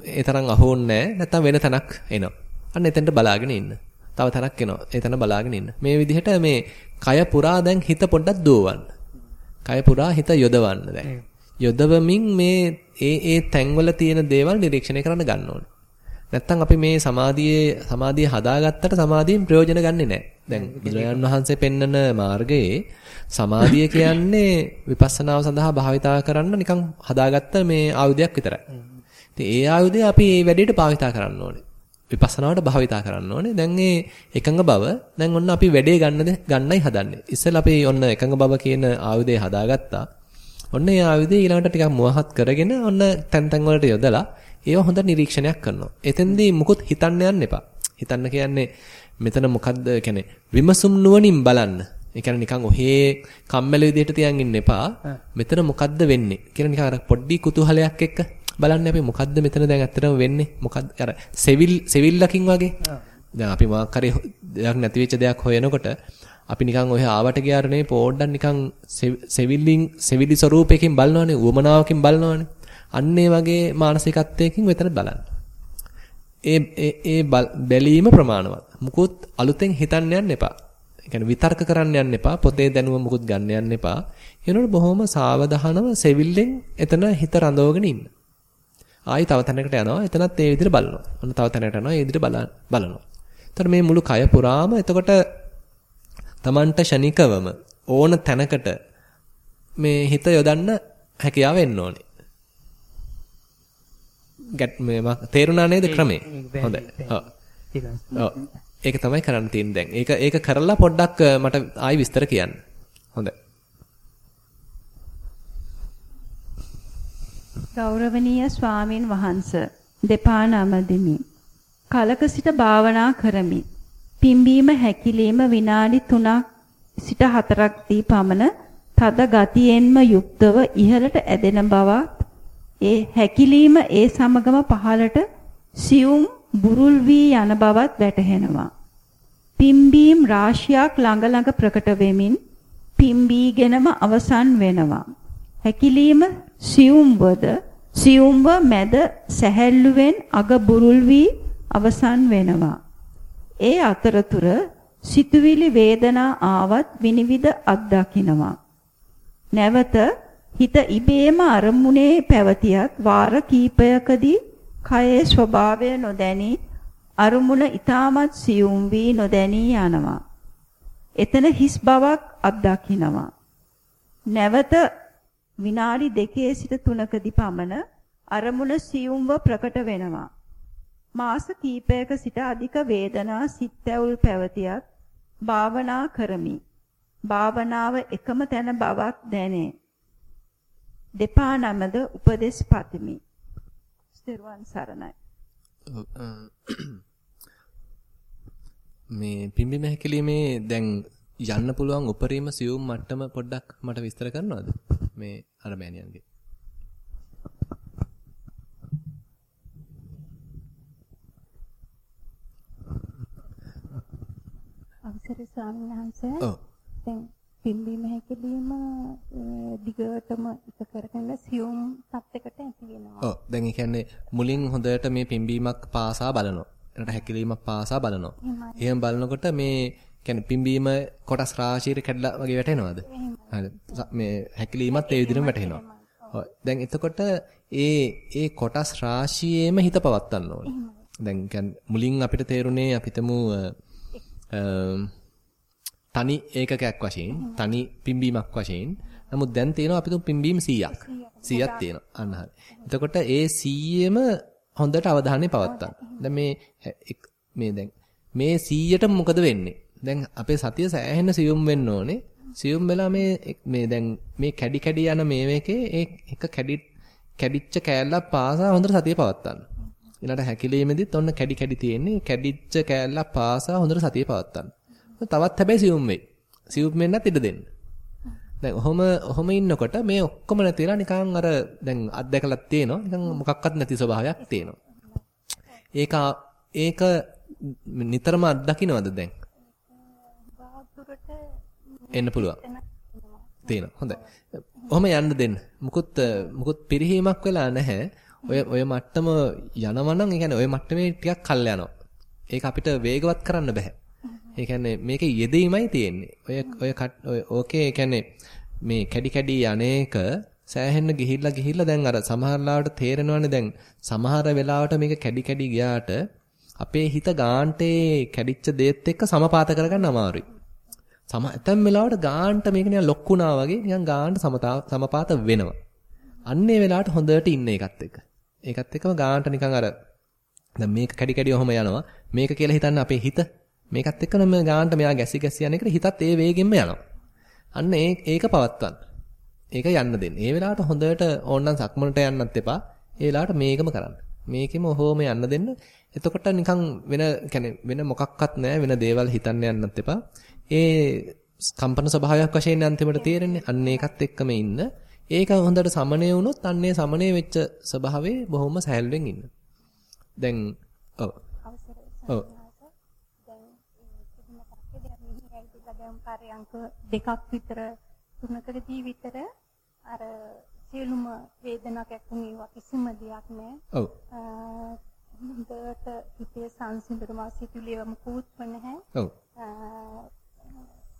ඒ තරම් අහෝන්නේ නැහැ. නැත්තම් වෙන තැනක් එනවා. අන්න එතෙන්ට බලාගෙන ඉන්න. තව තැනක් එනවා. එතන බලාගෙන ඉන්න. මේ විදිහට මේ කය පුරා දැන් හිත පොඩ්ඩක් දුවවන්න. කය පුරා හිත යොදවන්න දැන්. යොදවමින් මේ ඒ ඒ තැන්වල තියෙන දේවල් නිරීක්ෂණය කරන්න ගන්න ඕනේ. නැත්තම් අපි මේ සමාධියේ සමාධිය හදාගත්තට සමාධියෙන් ප්‍රයෝජන ගන්නෙ නැහැ. දැන් බුදුරජාන් වහන්සේ පෙන්නන මාර්ගයේ සමාධිය කියන්නේ විපස්සනාව සඳහා භාවිතා කරන්න නිකන් හදාගත්ත මේ ආයුධයක් විතරයි. ඉතින් ඒ ආයුධය අපි මේ වැඩේට භාවිතා කරන්න ඕනේ. විපස්සනාවට භාවිතා කරන්න ඕනේ. දැන් මේ එකඟ බව දැන් ඔන්න අපි වැඩේ ගන්නද ගන්නයි හදන්නේ. ඉස්සෙල්ලා අපි ඔන්න එකඟ බව කියන ආයුධය හදාගත්තා. ඔන්න ඒ ආයුධය ඊළඟට ටිකක් මුවහත් කරගෙන ඔන්න තැන් තැන් වලට යොදලා ඒව හොඳ නිරීක්ෂණයක් කරනවා. එතෙන්දී මුකුත් හිතන්න යන්න එපා. හිතන්න කියන්නේ මෙතන මොකද්ද කියන්නේ විමසුම් නුවණින් බලන්න. ඒ කියන්නේ නිකන් ඔහේ කම්මැලි විදිහට තියන් ඉන්න එපා. මෙතන මොකද්ද වෙන්නේ කියලා නිකන් අර පොඩ්ඩි කුතුහලයක් එක්ක බලන්න අපි මොකද්ද මෙතන දැන් ඇත්තටම වෙන්නේ? මොකද්ද අර සෙවිල් සෙවිල්ලකින් වගේ. දැන් අපි මොකක් හරි දෙයක් නැති වෙච්ච දෙයක් හොයනකොට අපි නිකන් ඔය ආවට ගියාට නේ පොඩ්ඩක් නිකන් සෙවිල්ලින් සෙවිලි ස්වරූපයකින් බලනවනේ උවමනාවකින් බලනවනේ. අන්න ඒ වගේ මානසිකත්වයකින් මෙතන බලන්න. ඒ ඒ බැලීම ප්‍රමාණවත්. මුකුත් අලුතෙන් හිතන්න යන්න එපා. ඒ කියන්නේ විතර්ක කරන්න යන්න එපා. පොතේ දැනුම මුකුත් ගන්න යන්න එපා. ඒනොට බොහොම සාවධානව සෙවිල්ලෙන් එතන හිත රඳවගෙන ඉන්න. ආයි තව තැනකට යනවා. එතනත් ඒ විදිහට බලනවා. ඔන්න තව තැනකට යනවා. ඒ විදිහට බලනවා. එතකොට මේ මුළු කය පුරාම එතකොට Tamanට ෂණිකවම ඕන තැනකට මේ හිත යොදන්න හැකියාව එන්න ඕනේ. ගැට් මේ තේරුණා නේද ක්‍රමේ? හොඳයි. ඔව්. ඒක තමයි කරන්න තියෙන්නේ දැන්. ඒක ඒක කරලා පොඩ්ඩක් මට ආයි විස්තර කියන්න. හොඳයි. ගෞරවනීය ස්වාමින් වහන්සේ දෙපා නමදිමි. කලක සිට භාවනා කරමි. පිම්බීම හැකිලිම විනාඩි 3ක් සිට 4ක් දී පමණ තද ගතියෙන්ම යුක්තව ඉහළට ඇදෙන බවත් ඒ හැකිලිම ඒ සමගම පහළට සියුම් බුරුල් වී යන බවත් වැටහෙනවා. පිම්බීම් රාශියක් ළඟ ළඟ ප්‍රකට වෙමින් පිම්බීගෙනම අවසන් වෙනවා. හැකිලිම සියුම්වද සියුම්ව මැද සැහැල්ලුවෙන් අග බුරුල් වී අවසන් වෙනවා. ඒ අතරතුර සිතුවිලි වේදනා ආවත් විනිවිද අත්දකින්නවා. නැවත හිත ඉබේම අරමුණේ පැවතියත් වාර කීපයකදී කයේ ස්වභාවය නොදැනී අරමුණ ඊටමත් සියුම් වී නොදැනී යනවා. එතන හිස් බවක් අත්දකින්නවා. නැවත විනාඩි දෙකේ සිට තුනකදී පමණ අරමුණ සියුම්ව ප්‍රකට වෙනවා. මාස කීපයක සිට අධික වේදනා සිත්ඇවුල් පැවතියත් භාවනා කරමි. භාවනාව එකම තැන බවක් දැනේ. දෙපා නමද උපදෙස් පතිමි. ස්තිරුවන් සරණයි. මේ පිම්බිම හැකිලිමේ දැන් යන්න පුළුවන් උපරිම සියුම් මට්ටම පොඩ්ඩක් මට විස්තර කරනවද? මේ අර මෑණියන්ගේ. අවසර ස්වාමීන් වහන්සේ. ඔව්. දැන් පිම්බීම හැකිලිම දිගටම එක කරගෙන සියුම් තත්යකට ඇති වෙනවා. ඔව් දැන් ඒ කියන්නේ මුලින් හොඳට මේ පිම්බීමක් පාසා බලනවා. එනට හැකිලීමක් පාසා බලනවා. එහෙම බලනකොට මේ කියන්නේ පිම්බීම කොටස් රාශියකට කැඩලා වගේ වැටෙනවද? හරි. මේ හැකිලීමත් ඒ විදිහටම වැටෙනවා. දැන් එතකොට ඒ ඒ කොටස් රාශියේම හිත පවත්වන්න ඕනේ. දැන් කියන්නේ මුලින් අපිට තේරුනේ අපිටම තනි ඒකකයක් වශයෙන් තනි පිම්බීමක් වශයෙන් නමුත් දැන් තියෙනවා අපිට පිම්බීම 100ක් 100ක් තියෙනවා අන්න හරි. එතකොට ඒ 100ෙම හොඳට අවධානය පවත්තන්න. දැන් මේ මේ දැන් මේ 100ට මොකද වෙන්නේ? දැන් අපේ සතිය සෑහෙන සියුම් වෙන්න ඕනේ. සියුම් වෙලා මේ මේ දැන් මේ කැඩි කැඩි යන මේ මේකේ ඒ එක කැඩි කැඩිච්ච කෑල්ලක් පාසා හොඳට සතිය පවත්තන්න. ඊළඟට හැකිලීමෙදිත් ඔන්න කැඩි කැඩි තියෙන්නේ කැඩිච්ච කෑල්ලක් පාසා හොඳට සතිය පවත්තන්න. තවත් හැබැයි සියුම් වෙයි. සියුම් වෙන්නත් ඉඩ දෙන්න. දැන් ඔහොම ඔහොම ඉන්නකොට මේ ඔක්කොම නැතිලා නිකන් අර දැන් අත්දැකලා තියෙනවා. නිකන් මොකක්වත් නැති ස්වභාවයක් තියෙනවා. ඒක ඒක නිතරම අත්දකින්නවද දැන්? එන්න පුළුවන්. තියෙනවා. හොඳයි. ඔහොම යන්න දෙන්න. මුකුත් මුකුත් පිරිහීමක් වෙලා නැහැ. ඔය ඔය මට්ටම යනවා නම් ඒ කියන්නේ ඔය මට්ටමේ ටිකක් කල් යනවා. ඒක අපිට වේගවත් කරන්න බෑ. ඒ කියන්නේ මේකේ යෙදීමයි තියෙන්නේ. ඔය ඔය ඕකේ කියන්නේ මේ කැඩි කැඩි යන්නේක සෑහෙන්න ගිහිල්ලා ගිහිල්ලා දැන් අර සමහර ලාවට තේරෙනවනේ දැන් සමහර වෙලාවට මේක කැඩි කැඩි ගියාට අපේ හිත ගාන්ටේ කැඩිච්ච දේත් එක්ක සමපාත කරගන්න අමාරුයි. සම ඇතැම් වෙලාවට ගාන්ට මේක නිකන් ලොක්ුණා වගේ නිකන් ගාන්ට සමපාත වෙනවා. අන්නේ වෙලාවට හොඳට ඉන්න එකත් එක්ක. ඒකත් එක්කම ගාන්ට නිකන් අර දැන් මේක කැඩි කැඩි ඔහම යනවා. මේක කියලා හිතන්න අපේ හිත මේකත් එක්කම ගානට මෙයා ගැසි ගැසි යන එකට හිතත් ඒ වේගෙන්ම යනවා. අන්න ඒක පවත්වන්න. ඒක යන්න දෙන්න. ඒ වෙලාවට හොඳට ඕනනම් සක්මනට යන්නත් එපා. ඒ වෙලාවට මේකම කරන්න. මේකෙම ඔහොම යන්න දෙන්න. එතකොට නිකන් වෙන يعني වෙන මොකක්වත් නැහැ වෙන දේවල් හිතන්න යන්නත් එපා. ඒ කම්පන ස්වභාවයක් වශයෙන් අන්තිමට තේරෙන්නේ. අන්න ඒකත් එක්කම ඉන්න. ඒක හොඳට සමනය වුණොත් අන්නේ සමනය වෙච්ච ස්වභාවයේ බොහොම සහැල්ලුවෙන් ඉන්න. දැන් ඔව්. ඔව්. පරයන්ක දෙකක් විතර තුනකදී විතර අර සියලුම වේදනාවක් ඇතිවෙනවා කිසිම දෙයක් නැහැ. ඔව්. හොඳට හිතේ සංසිඳනවා සිතුලියම කූත්ම නැහැ. ඔව්.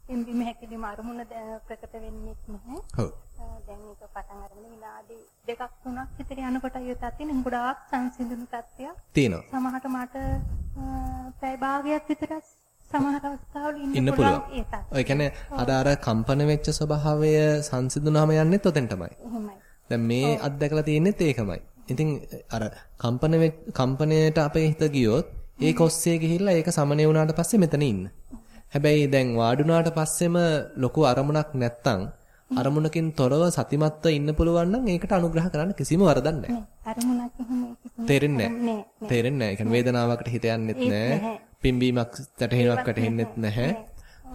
එම්බි මෙහෙකදී මරමුණ ප්‍රකට වෙන්නේ නැහැ. ඔව්. දැන් මේක පටන් අරගෙන විනාඩි දෙකක් තුනක් විතර යනකොට අය තත්ත්වෙන ගොඩාක් සංසිඳුණු තත්ත්වයක්. තියෙනවා. සමහරට මට පැය භාගයක් විතර සමහර අවස්ථාවල ඉන්න පුළුවන්. ඒ කියන්නේ අර අර කම්පන වෙච්ච ස්වභාවය සංසිඳුනහම යන්නේත් ඔතෙන් තමයි. එහෙමයි. දැන් මේ අත්දැකලා තියෙන්නේත් ඒකමයි. ඉතින් අර කම්පන කම්පණයට අපේ හිත ගියොත් ඒක ඔස්සේ ගිහිල්ලා ඒක සමනය වුණාට පස්සේ මෙතන ඉන්න. හැබැයි දැන් වාඩුණාට පස්සෙම ලොකු අරමුණක් නැත්තම් අරමුණකින් තොරව සතිමත්ව ඉන්න පුළුවන් නම් ඒකට අනුග්‍රහ කරන්න කිසිම වරදක් නැහැ. අරමුණක් එහෙම තේරෙන්නේ නැහැ. තේරෙන්නේ නැහැ. ඒ කියන්නේ වේදනාවකට හිත යන්නෙත් නැහැ. පිම්බීමක් වැටහෙනවක් වැටහෙන්නෙත් නැහැ.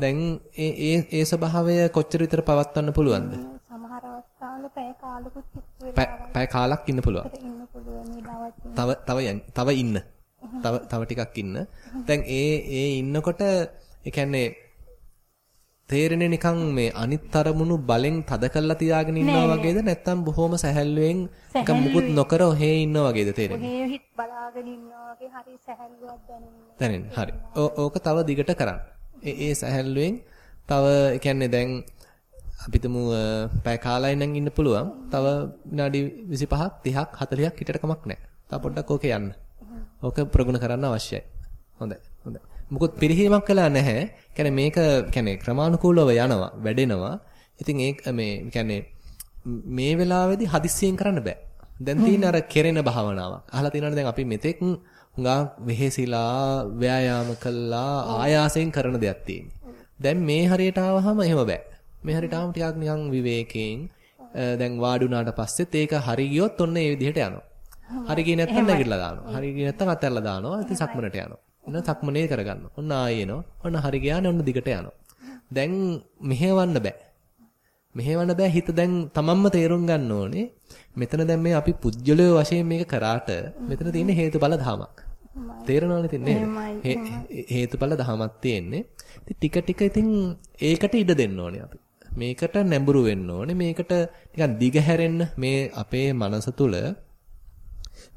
දැන් ඒ ඒ ඒ ස්වභාවය කොච්චර විතර පවත්වන්න පුළුවන්ද? සමහර අවස්ථාවල පැය කාලකුත් පැය කාලක් ඉන්න පුළුවන්. තව තව තව ඉන්න. තව තව ටිකක් ඉන්න. දැන් ඒ ඒ ඉන්නකොට ඒ කියන්නේ තේරෙන්නේ නිකන් මේ අනිත් අරමුණු බලෙන් තද කරලා තියාගෙන ඉන්නවා වගේද නැත්නම් බොහොම සැහැල්ලුවෙන් නිකන් මුකුත් නොකර ඔහේ ඉන්නවා වගේද තේරෙන්නේ? ඔහේ හිට බලාගෙන ඉන්නවා වගේ හරි සැහැල්ලුවක් දැනෙන්නේ. දැනෙන්නේ. හරි. ඕක තව දිගට කරන්න. ඒ ඒ සැහැල්ලුවෙන් තව කියන්නේ දැන් අපිටම පැය කාලයි නම් ඉන්න පුළුවන්. තව විනාඩි 25ක් 30ක් 40ක් හිටට කමක් නැහැ. තව පොඩ්ඩක් ඕකේ යන්න. ඕක ප්‍රගුණ කරන්න අවශ්‍යයි. හොඳයි. හොඳයි. මොකොත් පිරිහීමක් වෙලා නැහැ. කියන්නේ මේක කියන්නේ ක්‍රමානුකූලව යනවා, වැඩෙනවා. ඉතින් ඒක මේ කියන්නේ මේ වෙලාවේදී හදිස්සියෙන් කරන්න බෑ. දැන් තියෙන අර කෙරෙන භාවනාවක්. අහලා තියෙනවනේ දැන් අපි මෙතෙක් හුඟා වෙහෙසිලා ව්‍යායාම කළා ආයාසයෙන් කරන දෙයක් තියෙන්නේ. දැන් මේ හරියට ආවහම එහෙම බෑ. මේ හරියට ආවම ටිකක් නිකන් විවේකයෙන් දැන් වාඩුණාට පස්සෙත් ඒක හරි ගියොත් ඔන්න ඒ විදිහට යනවා. හරි ගියේ නැත්නම් නැගිටලා දානවා. හරි ගියේ නැත්නම් අතහැරලා දානවා. ඉතින් සක්මනට යනවා. එන සක්මනේ කරගන්නවා. ඔන්න ආයෙ එනවා. ඔන්න හරි ගියානේ ඔන්න දිගට යනවා. දැන් මෙහෙවන්න බෑ. මෙහෙවන්න බෑ හිත දැන් තමන්ම තේරුම් ගන්න ඕනේ. මෙතන දැන් මේ අපි පුජ්‍යලය වශයෙන් මේක කරාට මෙතන තියෙන හේතුඵල ධමයක්. තේරෙනවනේ තින්නේ. හේතුඵල ධමයක් තියෙන්නේ. ඉතින් ටික ටික ඉතින් ඒකට ඉඩ දෙන්න ඕනේ අපි. මේකට නැඹුරු වෙන්න ඕනේ. මේකට නිකන් දිගහැරෙන්න මේ අපේ මනස තුල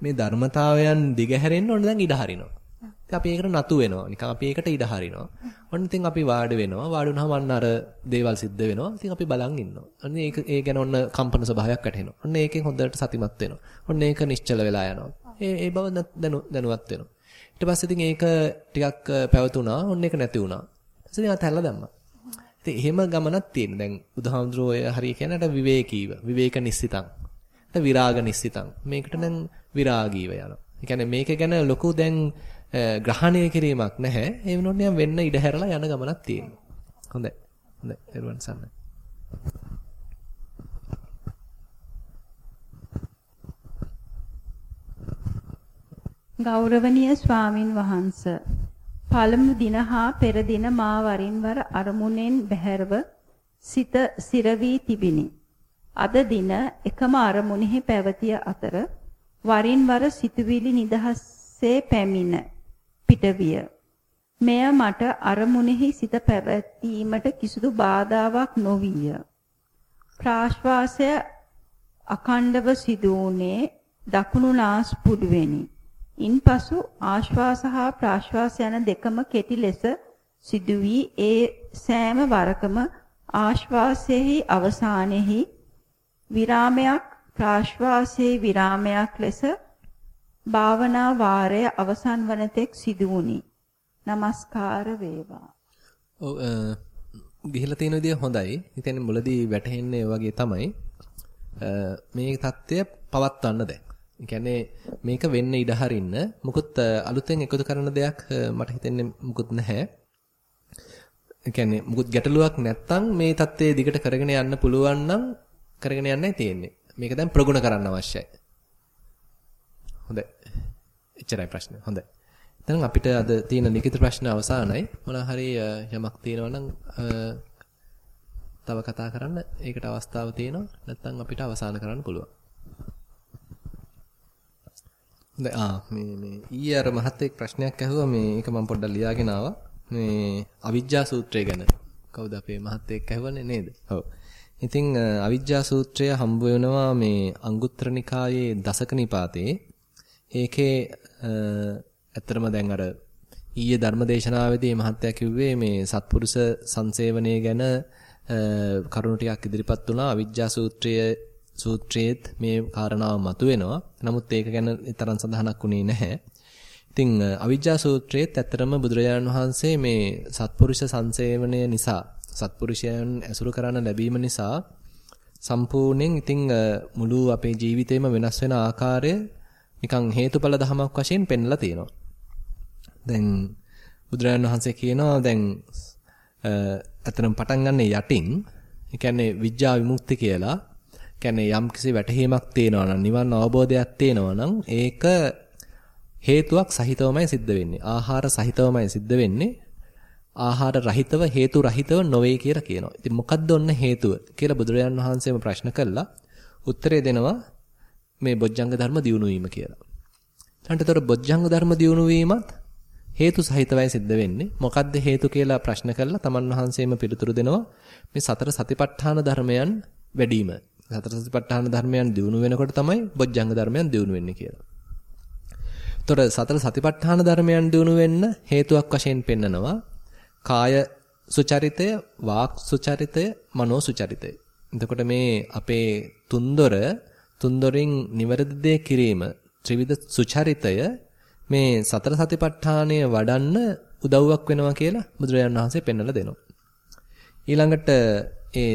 මේ ධර්මතාවයන් දිගහැරෙන්න ඕනේ දැන් ඉඩ හරිනවා. ඉතින් අපි ඒකට නතු වෙනවා. නිකන් අපි ඒකට ඉඩ හරිනවා. ඔන්න ඉතින් අපි වාඩි වෙනවා. වාඩි වුණාම අන්න අර දේවල් සිද්ධ වෙනවා. ඉතින් අපි බලන් ඉන්නවා. ඔන්න ඒක ඒ ගැන ඔන්න කම්පන ස්වභාවයක් වැටෙනවා. ඔන්න ඒකෙන් හොඳට සතිමත් වෙනවා. ඔන්න ඒක නිශ්චල වෙලා යනවා. ඒ ඒ බව දැනුවත් වෙනවා. ඊට පස්සේ ඉතින් ඒක ටිකක් පැවතුණා. ඔන්න ඒක නැති වුණා. ඊට පස්සේ ආතැල්ලා දැම්මා. ඉතින් එහෙම ගමනක් තියෙන. දැන් බුදුහාමුදුරෝ ඔය හරිය කියනට විවේකීව, විවේක නිස්සිතං. විරාග නිස්සිතං. මේකට නම් විරාගීව යනවා. ඒ කියන්නේ මේක ගැන ලොකු දැන් ග්‍රහණය කිරීමක් නැහැ. ඒ වෙනුවට නිකන් වෙන්න ඉඩ හැරලා යන ගමනක් තියෙනවා. හොඳයි. හොඳයි. දරුවන් සන්නයි. ගෞරවනීය ස්වාමින් වහන්ස පළමු දින හා පෙර දින මා වරින් වර අරමුණෙන් බැහැරව සිත සිර වී තිබිනි. අද දින එකම අරමුණෙහි පැවතිය අතර වරින් වර සිතුවිලි නිදහස්සේ පැමිණ පිටවිය. මෙය මට අරමුණෙහි සිත පැවැත්වීමට කිසිදු බාධාවක් නොවිය. ප්‍රාශ්වාසය අකණ්ඩව සිදු වුණේ දකුණු නාස්පුඩුවෙනි. ඉන්පසු ආශ්වාස හා ප්‍රාශ්වාස යන දෙකම කෙටි ලෙස සිදු වී ඒ සෑම වරකම ආශ්වාසයේහි අවසානයේහි විරාමයක් ප්‍රාශ්වාසයේ විරාමයක් ලෙස භාවනා වාරය අවසන් වන තෙක් සිදු වුනි. নমස්කාර වේවා. ඔව් ගිහිලා තියෙන විදිය හොඳයි. ඉතින් මුලදී වැටහෙන්නේ වගේ තමයි. මේ தත්ත්වය පවත්වන්න දැන්. ඒ කියන්නේ මේක වෙන්න ඉඩ හරින්න මුකුත් අලුතෙන් එකතු කරන දෙයක් මට හිතෙන්නේ මුකුත් නැහැ. ඒ කියන්නේ මුකුත් ගැටලුවක් නැත්තම් මේ தත්ත්වයේ දිගට කරගෙන යන්න පුළුවන් නම් කරගෙන යන්නයි තියෙන්නේ. මේක දැන් ප්‍රගුණ කරන්න අවශ්‍යයි. හොඳයි. එච්චරයි ප්‍රශ්නේ. හොඳයි. දැන් අපිට අද තියෙන ලිඛිත ප්‍රශ්න අවසానයි. මොනවා හරි යමක් තියෙනවා නම් තව කතා කරන්න ඒකට අවස්ථාව තියෙනවා. නැත්නම් අපිට අවසන් කරන්න පුළුවන්. දැන් ආ මේ මේ ඊයේ අර මහත්තයෙක් ප්‍රශ්නයක් ඇහුවා මේ ඒක මම පොඩ්ඩක් ලියාගෙන ආවා. මේ අවිජ්ජා සූත්‍රය ගැන. කවුද අපේ මහත්තයෙක් ඇහුවනේ නේද? ඔව්. ඉතින් අවිජ්ජා සූත්‍රය හම්බ වෙනවා මේ අංගුත්තර නිකායේ දසක නිපාතේ. ඒකේ ඇත්තටම දැන් අර ඊයේ ධර්මදේශනාවේදී මහත්තයා කිව්වේ මේ සත්පුරුෂ සංසේවනය ගැන කරුණු ටිකක් ඉදිරිපත් වුණා අවිජ්ජා සූත්‍රය සූත්‍රයේත් මේ කාරණාව මතුවෙනවා. නමුත් ඒක ගැන තරම් සඳහනක් වුණේ නැහැ. ඉතින් අවිජ්ජා සූත්‍රයේත් ඇත්තටම බුදුරජාණන් වහන්සේ මේ සත්පුරුෂ සංසේවනය නිසා සත්පුරුෂයන් ඇසුරු කරන්න ලැබීම නිසා සම්පූර්ණයෙන් ඉතින් මුළු අපේ ජීවිතේම වෙනස් වෙන ආකාරය නිකන් හේතුඵල ධමයක් වශයෙන් පෙන්ලා තියෙනවා. දැන් බුදුරජාණන් වහන්සේ කියනවා දැන් අතනම් පටන් ගන්න යටින් ඒ කියන්නේ විඥා විමුක්ති කියලා කියන්නේ යම් කිසි වැටහීමක් තියෙනවා නම් නිවන් අවබෝධයක් තියෙනවා නම් ඒක හේතුවක් සහිතවමයි සිද්ධ වෙන්නේ. ආහාර සහිතවමයි සිද්ධ වෙන්නේ. ආහාර රහිතව හේතු රහිතව නොවේ කියලා කියනවා. ඉතින් මොකද්ද ඔන්න හේතුව කියලා බුදුරජාන් වහන්සේම ප්‍රශ්න කළා. උත්තරේ දෙනවා මේ බොජ්ජංග ධර්ම දියුණු වීම කියලා. ඊට බොජ්ජංග ධර්ම දියුණු වීමත් හේතු සහිතවයි සිද්ධ වෙන්නේ. මොකද්ද හේතු කියලා ප්‍රශ්න කළා තමන් වහන්සේම පිළිතුරු දෙනවා. මේ සතර සතිපට්ඨාන ධර්මයන් වැඩිම. සතර සතිපට්ඨාන ධර්මයන් දියුණු වෙනකොට තමයි බොජ්ජංග ධර්මයන් දියුණු වෙන්නේ කියලා. ତොර සතර සතිපට්ඨාන ධර්මයන් දියුණු වෙන්න හේතුවක් වශයෙන් පෙන්නනවා කාය සුචරිතය, වාක් සුචරිතය, මනෝ සුචරිතය. එතකොට මේ අපේ තුන්දොර තුන්දොරින් නිවැරදි දේ කිරීම ත්‍රිවිධ සුචරිතය මේ සතර සතිපට්ඨානය වඩන්න උදව්වක් වෙනවා කියලා බුදුරජාණන් වහන්සේ පෙන්වලා දෙනවා. ඊළඟට ඒ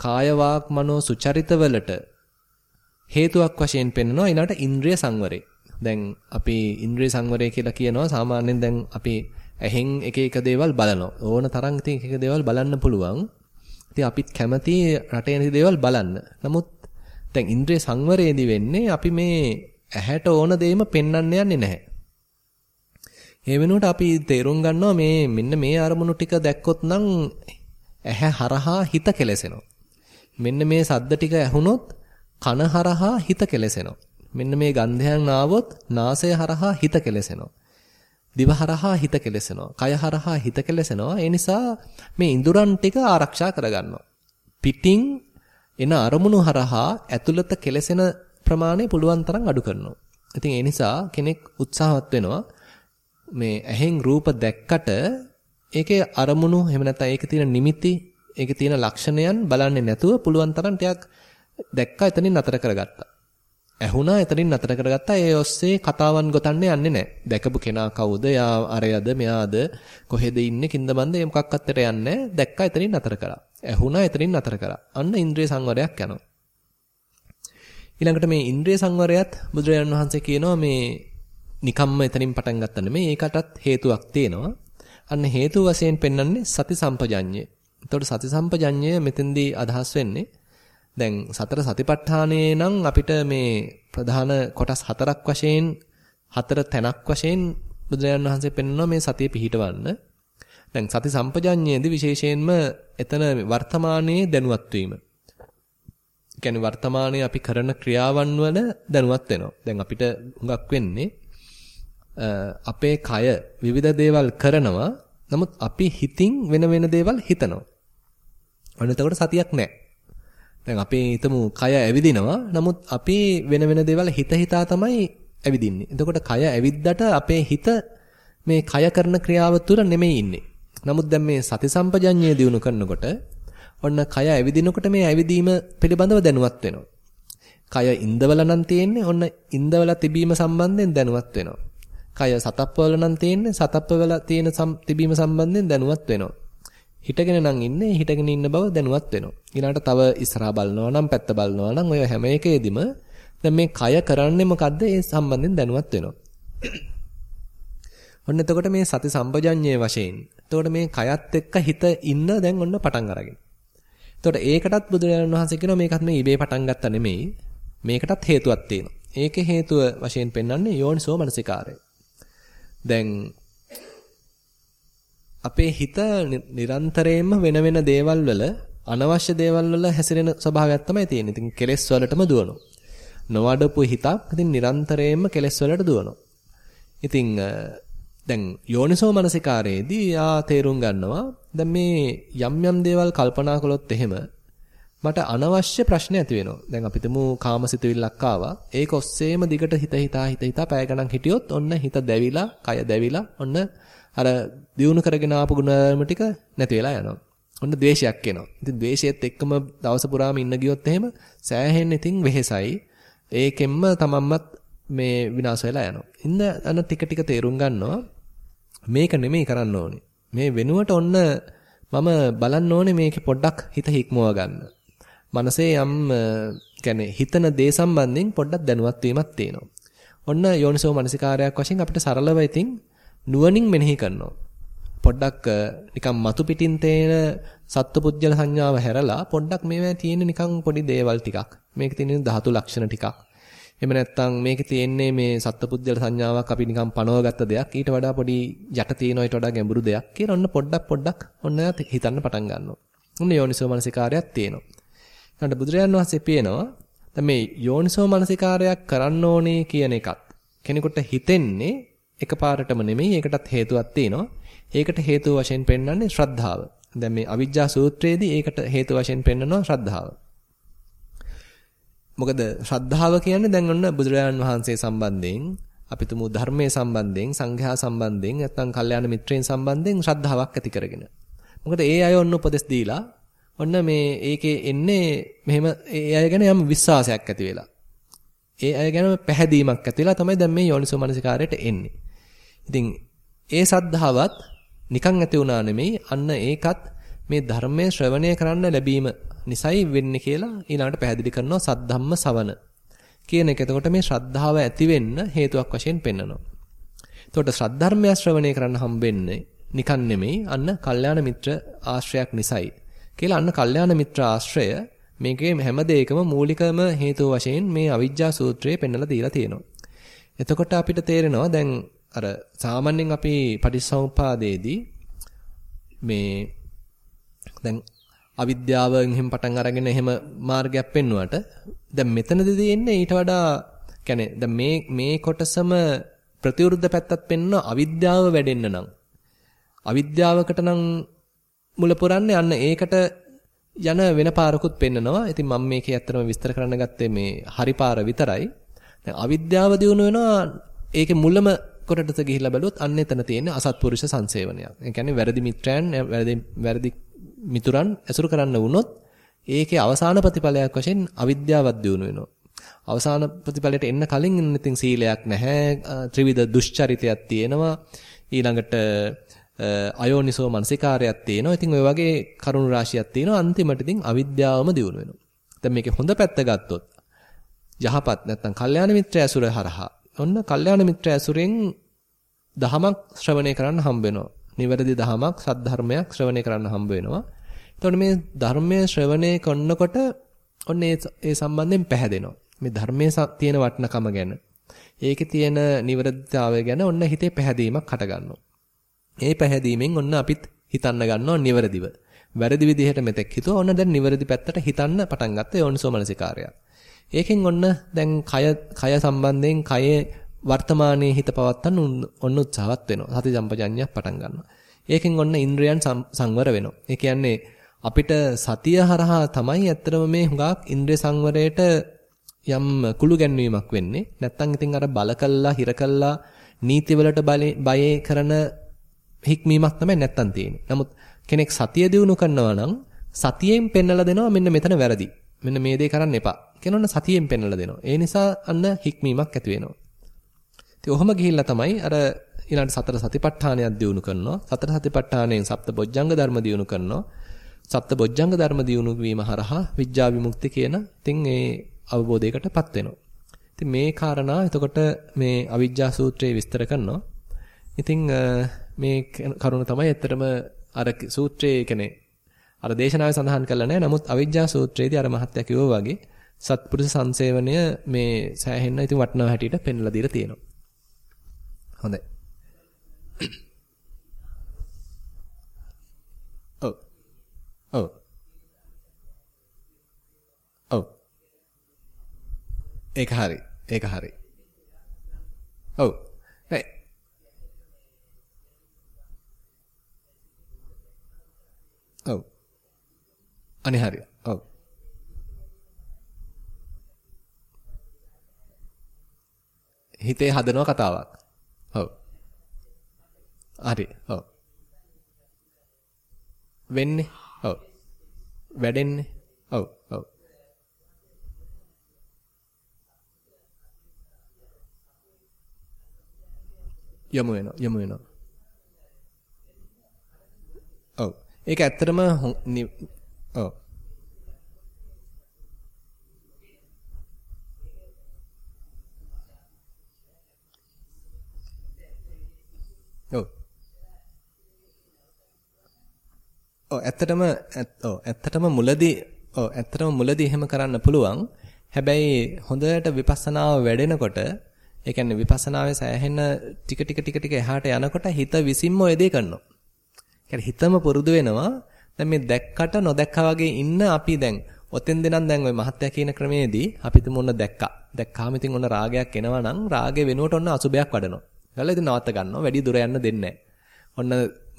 කාය වාක් මනෝ සුචරිතවලට හේතුවක් වශයෙන් පෙන්වනවා ඊළඟට ඉන්ද්‍රිය සංවරය. දැන් අපි ඉන්ද්‍රිය සංවරය කියලා කියනවා සාමාන්‍යයෙන් දැන් අපි ඇහෙන් එක එක දේවල් බලනවා. ඕන තරම් ඉතින් එක එක දේවල් බලන්න පුළුවන්. ඉතින් අපිත් කැමති රටේ නැති දේවල් බලන්න. නමුත් දැන් ඉන්ද්‍රිය සංවරයේදී වෙන්නේ අපි මේ ඇහැට ඕන දෙයක්ම පෙන්වන්න යන්නේ නැහැ. ඒ වෙනුවට අපි තේරුම් ගන්නවා මේ මෙන්න මේ අරමුණු ටික දැක්කොත් නම් ඇහැ හරහා හිත කෙලසෙනවා. මෙන්න මේ සද්ද ටික ඇහුනොත් කන හරහා හිත කෙලසෙනවා. මෙන්න මේ ගන්ධයන් ආවොත් නාසය හරහා හිත කෙලසෙනවා. දිව හරහා හිත කෙලසෙනවා. කය හරහා හිත කෙලසෙනවා. ඒ නිසා මේ ඉඳුරන් ටික ආරක්ෂා කරගන්නවා. පිටින් එන අරමුණු හරහා ඇතුළත කෙලසෙන ප්‍රමාණය පුළුවන් තරම් අඩු කරනවා. ඉතින් ඒ නිසා කෙනෙක් උත්සාහවත් වෙනවා මේ ඇහෙන් රූප දැක්කට ඒකේ අරමුණු එහෙම නැත්නම් ඒකේ තියෙන නිමිති ඒකේ තියෙන ලක්ෂණයන් බලන්නේ නැතුව පුළුවන් තරම් ටිකක් දැක්කා එතනින් නතර කරගත්තා. ඇහුණා එතනින් නතර කරගත්තා. ඒ ඔස්සේ කතාවන් ගොතන්නේ යන්නේ නැහැ. දැකපු කෙනා කවුද? යා අරයද මෙයාද කොහෙද ඉන්නේ කින්දමන්ද මේ මොකක්වත් යන්නේ දැක්කා එතනින් නතර කරා. ඇහුණා එතනින් නතර කරා. අන්න ඉන්ද්‍රිය සංවරයක් යනවා. ඊළඟට මේ ඉන්ද්‍රිය සංවරයත් බුදුරජාණන් වහන්සේ කියනවා මේ නිකම්ම එතනින් පටන් ගත්තා නෙමෙයි ඒකටත් හේතුවක් තියෙනවා. අන්න හේතු වශයෙන් පෙන්වන්නේ සති සම්පජඤ්ඤය. එතකොට සති සම්පජඤ්ඤය මෙතෙන්දී අදහස් වෙන්නේ දැන් සතර සතිපට්ඨානයේ නම් අපිට මේ ප්‍රධාන කොටස් හතරක් වශයෙන් හතර තැනක් වශයෙන් බුදුරජාණන් වහන්සේ පෙන්වනවා මේ සතිය පිහිටවන්න. දැන් සති සම්පජඤ්ඤයේදී විශේෂයෙන්ම එතන වර්තමානයේ දැනුවත් වීම. කියන්නේ වර්තමානයේ අපි කරන ක්‍රියාවන් වල දැනුවත් වෙනවා. දැන් අපිට හුඟක් වෙන්නේ අපේ කය විවිධ දේවල් කරනවා. නමුත් අපි හිතින් වෙන වෙන දේවල් හිතනවා. අන්න එතකොට සතියක් නැහැ. දැන් අපි හිතමු කය ඇවිදිනවා. නමුත් අපි වෙන වෙන දේවල් හිත හිතා තමයි ඇවිදින්නේ. එතකොට කය ඇවිද්දට අපේ හිත මේ කය කරන ක්‍රියාව තුළ නෙමෙයි ඉන්නේ. නමුත් දැන් මේ සති සම්පජඤ්ඤය දිනු කරනකොට ඔන්න කය ඇවිදිනකොට මේ ඇවිදීම පිළිබඳව දැනුවත් වෙනවා. කය ඉන්දවල නම් තියෙන්නේ ඔන්න ඉන්දවල තිබීම සම්බන්ධයෙන් දැනුවත් වෙනවා. කය සතප්පවල නම් තියෙන්නේ සතප්පවල තියෙන තිබීම සම්බන්ධයෙන් දැනුවත් වෙනවා. හිටගෙන නම් ඉන්නේ හිටගෙන ඉන්න බව දැනුවත් වෙනවා. ඊළඟට තව ඉස්සරහා බලනවා නම් පැත්ත බලනවා නම් ඔය හැම එකෙදිම දැන් මේ කය කරන්නේ මොකද්ද? ඒ සම්බන්ධයෙන් දැනුවත් වෙනවා. ඔන්න එතකොට මේ සති සම්පජඤ්ඤයේ වශයෙන්. එතකොට මේ කයත් එක්ක හිත ඉන්න දැන් ඔන්න පටන් අරගෙන. එතකොට ඒකටත් බුදුරජාණන් වහන්සේ කියනවා මේකත් මේ ඉබේ පටන් ගත්තා නෙමෙයි. මේකටත් හේතුවක් තියෙනවා. ඒකේ හේතුව වශයෙන් පෙන්වන්නේ යෝනිසෝ මනසිකාරය. දැන් අපේ හිත නිරන්තරයෙන්ම වෙන වෙන දේවල් වල අනවශ්‍ය දේවල් වල හැසිරෙන ස්වභාවයක් තමයි තියෙන්නේ. ඉතින් කෙලෙස් වලටම දුවනවා. නොවඩපු හිතක් ඉතින් නිරන්තරයෙන්ම කෙලෙස් වලට දුවනවා. ඉතින් දැන් යෝනිසෝ මනසිකාරයේදී යා තේරුම් ගන්නවා දැන් මේ යම් යම් දේවල් කල්පනා කළොත් එහෙම මට අනවශ්‍ය ප්‍රශ්න ඇති වෙනවා. දැන් අපි තුමු කාමසිතුවිල්ලක් ආවා. ඒක ඔස්සේම දිගට හිත හිතා හිත හිතා පැය ගණන් හිටියොත් ඔන්න හිත දැවිලා, කය දැවිලා, ඔන්න අර දියුණු කරගෙන ආපු ගුණධර්ම ටික නැති වෙලා යනවා. ඔන්න ද්වේෂයක් එනවා. ඉතින් ද්වේෂයත් එක්කම දවස පුරාම ඉන්න ගියොත් එහෙම සෑහෙන්න ඉතින් වෙහෙසයි. ඒකෙන්ම තමන්මත් මේ විනාශ වෙලා යනවා. ඉන්න අන ටික ටික තේරුම් ගන්නවා මේක නෙමෙයි කරන්න ඕනේ. මේ වෙනුවට ඔන්න මම බලන්න ඕනේ මේකේ පොඩ්ඩක් හිත හික්මව ගන්න. මනසේ යම් කියන්නේ හිතන දේ සම්බන්ධයෙන් පොඩ්ඩක් දැනුවත් වීමක් තියෙනවා. ඔන්න යෝනිසෝ මනසිකාරයක් වශයෙන් අපිට සරලව ඉතින් නුවණින් මෙනෙහි කරනවා. පොඩ්ඩක් නිකන් මතු පිටින් තේන සත්පුද්ගල සංඥාව හැරලා පොඩ්ඩක් මේවා තියෙන නිකන් පොඩි දේවල් ටිකක්. මේකේ තියෙන ධාතු ලක්ෂණ ටිකක්. එහෙම නැත්නම් මේකේ තියෙන්නේ මේ සත්පුද්ගල සංඥාවක් අපි නිකන් පනවගත්ත දෙයක්. ඊට වඩා පොඩි යට තියෙනවා ඊට වඩා ගැඹුරු දෙයක් කියලා ඔන්න පොඩ්ඩක් පොඩ්ඩක් ඔන්න හිතන්න පටන් ගන්නවා. ඔන්න යෝනිසෝ මනසිකාරයක් තියෙනවා. ඊට බුදුරජාණන් වහන්සේ පේනවා දැන් මේ යෝනිසෝ මනසිකාරයක් කරන්න ඕනේ කියන එකත් කෙනෙකුට හිතෙන්නේ එකපාරටම නෙමෙයි ඒකටත් හේතුවක් තියෙනවා. ඒකට හේතුව වශයෙන් පෙන්වන්නේ ශ්‍රද්ධාව. දැන් මේ අවිජ්ජා සූත්‍රයේදී ඒකට හේතු වශයෙන් පෙන්වනවා ශ්‍රද්ධාව. මොකද ශ්‍රද්ධාව කියන්නේ දැන් ඔන්න බුදුරජාණන් වහන්සේ සම්බන්ධයෙන් අපි තුමු ධර්මයේ සම්බන්ධයෙන් සංඝයා සම්බන්ධයෙන් නැත්නම් කල්යාණ මිත්‍රයන් සම්බන්ධයෙන් ශ්‍රද්ධාවක් ඇති කරගෙන. මොකද ඒ අය ඔන්න උපදෙස් දීලා ඔන්න මේ ඒකේ එන්නේ මෙහෙම ඒ අය ගැන යම් විශ්වාසයක් ඇති වෙලා. ඒ අය ගැන පැහැදීමක් ඇති වෙලා තමයි දැන් මේ යෝනිසෝ මනසිකාරයට එන්නේ. ඉතින් ඒ සද්ධාවත් නිකන් ඇති වුණා නෙමෙයි අන්න ඒකත් මේ ධර්මයේ ශ්‍රවණය කරන්න ලැබීම නිසයි වෙන්නේ කියලා ඊළඟට පැහැදිලි කරනවා සද්ධම්ම සවන කියන එක. එතකොට මේ ශ්‍රද්ධාව ඇති වෙන්න හේතුවක් වශයෙන් පෙන්වනවා. එතකොට ශ්‍රද්ධර්මය ශ්‍රවණය කරන්න හම්බෙන්නේ නිකන් නෙමෙයි අන්න කල්යාණ මිත්‍ර ආශ්‍රයක් නිසයි කියලා අන්න කල්යාණ මිත්‍ර ආශ්‍රය මේකේ හැම දෙයකම මූලිකම හේතුව වශයෙන් මේ අවිජ්ජා සූත්‍රයේ පෙන්වලා දීලා තියෙනවා. එතකොට අපිට තේරෙනවා දැන් අර සාමාන්‍යයෙන් අපි පටිච්චසමුප්පාදයේදී මේ දැන් අවිද්‍යාවෙන් එහෙම පටන් අරගෙන එහෙම මාර්ගයක් පෙන්වුවට දැන් මෙතනදී තියෙන්නේ ඊට වඩා කියන්නේ දැන් මේ මේ කොටසම ප්‍රතිවිරුද්ධ පැත්තත් පෙන්වන අවිද්‍යාව වැඩෙන්න නම් අවිද්‍යාවකට නම් මුල පුරන්නේ අන්න ඒකට යන වෙන පාරකුත් පෙන්නනවා. ඉතින් මම මේකේ ඇත්තටම විස්තර කරන්න ගත්තේ මේ හරි පාර විතරයි. දැන් අවිද්‍යාව දිනු වෙනවා ඒකේ මුලම කොටට ගිහිල්ලා බැලුවොත් අන්න එතන තියෙන අසත්පුරුෂ සංසේවනයක්. ඒ කියන්නේ වැරදි මිත්‍රයන් වැරදි වැරදි මිතුරන් ඇසුරු කරන්න වුණොත් ඒකේ අවසාන ප්‍රතිඵලයක් වශයෙන් අවිද්‍යාවක් දිනු වෙනවා. අවසාන ප්‍රතිඵලයට එන්න කලින් ඉතින් සීලයක් නැහැ, ත්‍රිවිධ දුෂ්චරිතයක් තියෙනවා. ඊළඟට අයෝනිසෝ මනසිකාරයක් තියෙනවා. ඉතින් ওই වගේ කරුණු රාශියක් තියෙනවා. අන්තිමට ඉතින් අවිද්‍යාවම දිනු වෙනවා. දැන් මේකේ හොඳ පැත්ත ගත්තොත් යහපත් නැත්නම් කල්යාණ මිත්‍ර ඇසුර හරහා ඔන්න කල්යාණ මිත්‍ර ඇසුරෙන් දහමක් ශ්‍රවණය කරන්න හම්බ වෙනවා. නිවැරදි දහමක් සද්ධර්මයක් ශ්‍රවණය කරන්න හම්බ වෙනවා. එතකොට මේ ධර්මයේ ශ්‍රවණය කරනකොට ඔන්න ඒ සම්බන්ධයෙන් පැහැදෙනවා. මේ ධර්මයේ තියෙන වටිනකම ගැන. ඒකේ තියෙන නිවැරදිතාවය ගැන ඔන්න හිතේ පැහැදීමක් හට ගන්නවා. ඒ පැහැදීමෙන් ඔන්න අපිත් හිතන්න ගන්නවා නිවැරදිව. වැරදි විදිහට මෙතෙක් හිතුවා ඔන්න දැන් නිවැරදි පැත්තට හිතන්න පටන් ගත්ත යෝනිසෝ මනසිකාරය. ඒකෙන් ඔන්න දැන් කය කය සම්බන්ධයෙන් කයේ වර්තමානයේ හිත පවත්තන්න ඔන්න උත්සාහවත් වෙනවා. සති සම්පජඤ්ඤයක් පටන් ගන්නවා. ඒකෙන් ඔන්න ඉන්ද්‍රයන් සංවර වෙනවා. ඒ කියන්නේ අපිට සතිය හරහා තමයි ඇත්තටම මේ හුඟක් ඉන්ද්‍රිය සංවරයට යම් කුළු ගැන්වීමක් වෙන්නේ. නැත්තම් ඉතින් අර බල කළා, හිර කළා, නීතිවලට බයේ කරන හික්මීමක් තමයි නැත්තම් තියෙන්නේ. නමුත් කෙනෙක් සතිය දිනු කරනවා නම් සතියෙන් පෙන්නලා දෙනවා මෙන්න මෙතන වැරදි. මෙන්න මේ දේ කරන්න එපා. කියනොන්න සතියෙන් පෙන්නලා දෙනවා. ඒ නිසා අන්න හික්මීමක් ඇති වෙනවා. ඉතින් ඔහොම ගිහිල්ලා තමයි අර ඊළඟ සතර සතිපට්ඨානයක් දිනු කරනවා. සතර සතිපට්ඨානයෙන් සප්ත බොජ්ජංග ධර්ම දිනු කරනවා. සප්ත බොජ්ජංග ධර්ම දිනු වීම හරහා විඥා විමුක්ති කියන ඉතින් ඒ අවබෝධයකටපත් වෙනවා. ඉතින් මේ කාරණා එතකොට මේ අවිජ්ජා සූත්‍රයේ විස්තර කරනවා. ඉතින් මේ කරුණ තමයි ඇත්තටම අර සූත්‍රයේ කියන්නේ අර දේශනාවේ සඳහන් කරලා නැහැ. නමුත් අවිජ්ජා සූත්‍රයේදී අර මහත්ය කිව්වා වගේ සත්පුරුෂ සංසේවනය මේ සෑහෙන්න ඉතින් වටිනා හැටියට පෙන්ලා දීලා තියෙනවා. හොඳයි. ඔව්. ඔව්. ඔව්. ඒක හරි. ඒක හරි. ඔව්. නෑ. ඔව්. අනේ හරි. ඔව්. හිතේ හදනවා කතාවක්. ඔව්. හරි. ඔව්. වෙන්නේ. ඔව්. වැඩෙන්නේ. ඔව්. ඔව්. යමු වෙනවා. යමු වෙනවා. ඔව්. ඒක ඇත්තටම ඔව්. ඔව්. ඔව් ඇත්තටම ඔව් ඇත්තටම මුලදී ඔව් ඇත්තටම මුලදී එහෙම කරන්න පුළුවන්. හැබැයි හොඳට විපස්සනාව වැඩෙනකොට ඒ කියන්නේ විපස්සනාවේ සෑහෙන ටික ටික ටික ටික එහාට යනකොට හිත විසින්ම ඔය දේ කරනවා. කියන්නේ හිතම පුරුදු වෙනවා. දැන් මේ දැක්කට නොදැක්කා වගේ ඉන්න අපි දැන් ඔතෙන් දෙනම් දැන් ওই මහත්ය කියන ක්‍රමයේදී අපි තුම ඔන්න දැක්කා. දැක්කාම ඉතින් ඔන්න රාගයක් එනවා නම් රාගේ වෙනුවට ඔන්න අසුබයක් වඩනවා. ඊළඟ ඉතින් නවත්ත ගන්නවා. වැඩි දුර යන්න දෙන්නේ ඔන්න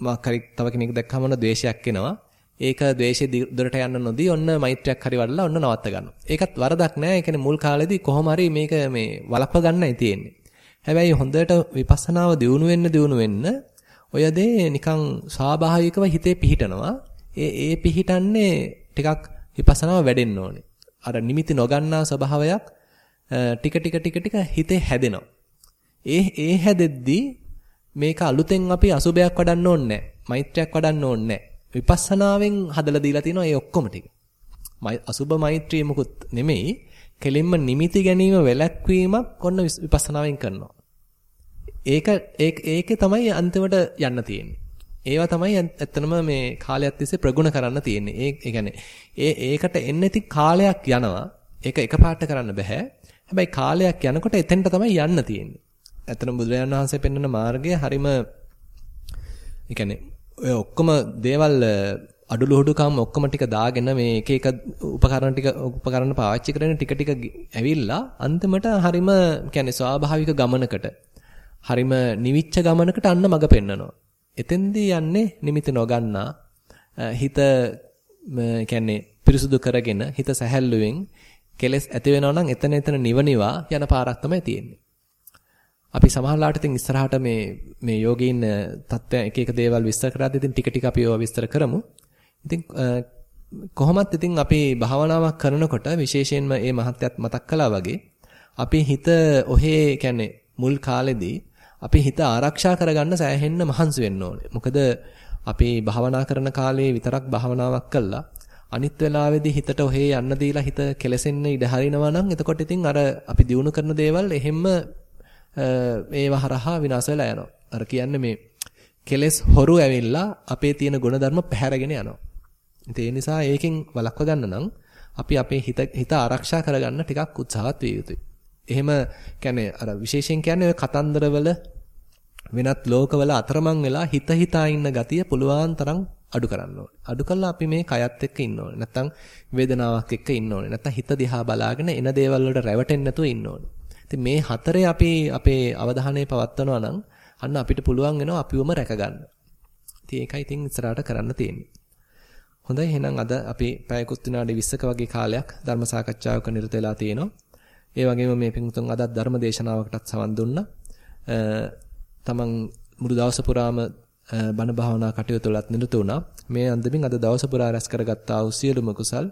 මොකක් හරි තව කෙනෙක් දැක්කම ඔන්න ද්වේෂයක් එනවා. ඒක ද්වේෂේ දුරට යන්න නොදී ඔන්න මෛත්‍රියක් හරි වඩලා ඔන්න නවත්ත ගන්නවා. ඒකත් වරදක් නෑ. ඒ කියන්නේ මුල් කාලේදී කොහොම හරි මේක මේ වළක්ව ගන්නයි තියෙන්නේ. හැබැයි හොඳට විපස්සනාව දියුණු වෙන්න දියුණු වෙන්න ඔය දේ නිකන් ස්වාභාවිකව හිතේ පිහිටනවා. ඒ ඒ පිහිටන්නේ ටිකක් විපස්සනාව වැඩෙන්න ඕනේ. අර නිමිති නොගන්නා ස්වභාවයක් ටික ටික ටික ටික හිතේ හැදෙනවා. ඒ ඒ හැදෙද්දී මේක අලුතෙන් අපි අසුබයක් වඩන්න ඕනේ නැහැ. මෛත්‍රියක් වඩන්න ඕනේ නැහැ. විපස්සනාවෙන් හදලා දීලා තියෙනවා ඒ ඔක්කොම ටික. අසුබ මෛත්‍රිය මොකුත් නෙමෙයි. කෙලින්ම නිමිති ගැනීම වැළැක්වීමක් ඔන්න විපස්සනාවෙන් කරනවා. ඒක ඒකේ තමයි අන්තිමට යන්න තියෙන්නේ. ඒවා තමයි ඇත්තනම මේ කාලයක් තිස්සේ ප්‍රගුණ කරන්න තියෙන්නේ. ඒ කියන්නේ ඒ ඒකට එන්න ඉතින් කාලයක් යනවා. ඒක එකපාරට කරන්න බෑ. හැබැයි කාලයක් යනකොට එතෙන්ට තමයි යන්න තියෙන්නේ. ඇත්තනම බුදුරජාණන් වහන්සේ පෙන්වන මාර්ගය හරිම ඒ කියන්නේ ඔය ඔක්කොම දේවල් අඩුලුහුඩුකම් ඔක්කොම ටික දාගෙන මේ එක එක උපකරණ ටික උපකරණ පාවිච්චි කරගෙන ටික ටික ඇවිල්ලා අන්තිමට හරිම කියන්නේ ස්වාභාවික ගමනකට හරිම නිවිච්ච ගමනකට අන්න මඟ පෙන්නනවා. එතෙන්දී යන්නේ නිමිති නොගන්නා හිත කියන්නේ පිරිසුදු කරගෙන හිත සැහැල්ලුවෙන් කෙලස් ඇති වෙනවා නම් එතන එතන නිවනිවා යන පාරක් තමයි තියෙන්නේ. අපි සමහරලාට ඉතින් ඉස්සරහට මේ මේ යෝගීන් තත්ත්වය එක එක දේවල් විස්තර කරද්දී ඉතින් ටික ටික අපි ඒවා විස්තර කරමු. ඉතින් කොහොමත් ඉතින් අපි භාවනාවක් කරනකොට විශේෂයෙන්ම මේ මහත්යත් මතක් කළා වගේ අපි හිත ඔහේ කියන්නේ මුල් කාලෙදී අපි හිත ආරක්ෂා කරගන්න සෑහෙන්න මහන්සි වෙන්න ඕනේ. මොකද අපි භාවනා කරන කාලේ විතරක් භාවනාවක් කළා අනිත් වෙලාවේදී හිතට ඔහේ යන්න දීලා හිත කෙලසෙන්න ඉඩ හරිනවා නම් එතකොට ඉතින් අර අපි දිනු කරන දේවල් එහෙම්ම ඒව හරහා විනාශ වෙලා යනවා. අර කියන්නේ මේ කෙලස් හොරු ඇවිල්ලා අපේ තියෙන ගුණධර්ම පැහැරගෙන යනවා. ඒ නිසා ඒකෙන් වළක්ව ගන්න නම් අපි අපේ හිත හිත ආරක්ෂා කරගන්න ටිකක් උත්සාහත් විය යුතුයි. එහෙම කියන්නේ අර විශේෂයෙන් කියන්නේ ඔය කතන්දරවල වෙනත් ලෝකවල අතරමං වෙලා හිත හිතා ඉන්න ගතිය පුළුවන් තරම් අඩු කරන්න ඕනේ. අඩු කළා අපි මේ කයත් එක්ක ඉන්න ඕනේ. නැත්තම් වේදනාවක් එක්ක ඉන්න ඕනේ. නැත්තම් හිත දිහා බලාගෙන එන දේවල් වලට රැවටෙන්නේ නැතුව ඉන්න ඕනේ. ඉතින් මේ හතරේ අපි අපේ අවධානය පවත්වනවා නම් අන්න අපිට පුළුවන් වෙනවා අපිවම රැකගන්න. ඉතින් ඒකයි ඉතින් ඉස්සරහට කරන්න තියෙන්නේ. හොඳයි එහෙනම් අද අපි පැයකුත් විනාඩි 20ක වගේ කාලයක් ධර්ම සාකච්ඡාවක නිරත වෙලා තියෙනවා. ඒ වගේම මේ පිංතුන් අද ධර්ම දේශනාවකටත් සවන් දුන්නා. තමන් මුළු දවස පුරාම බණ භාවනා කටයුතු වලත් නිරත වුණා. මේ අන්දමින් අද දවස පුරා රැස් කරගත්තා වූ සියලුම කුසල්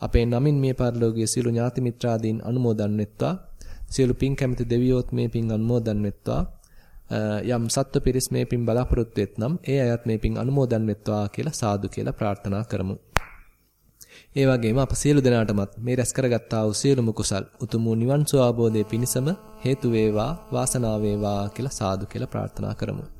අපේ නමින් මේ පරිලෝකීය සියලු ඥාති මිත්‍රාදීන් අනුමෝදන් වෙත්වා. සියලු පින් කැමති දෙවියෝත් මේ පින් අනුමෝදන් වෙත්වා. යම් සත්ව පිරිස් මේ පින් බලාපොරොත්තු වෙත්නම් ඒ අයත් මේ පින් අනුමෝදන් වෙත්වා කියලා සාදු කියලා ප්‍රාර්ථනා කරමු. ඒ වගේම අප සියලු දෙනාටමත් මේ රැස් කරගත්තා වූ සියලුම කුසල් උතුම් නිවන් සුව අවබෝධයේ පිණසම හේතු වේවා වාසනාව වේවා කියලා සාදු කියලා ප්‍රාර්ථනා කරමු.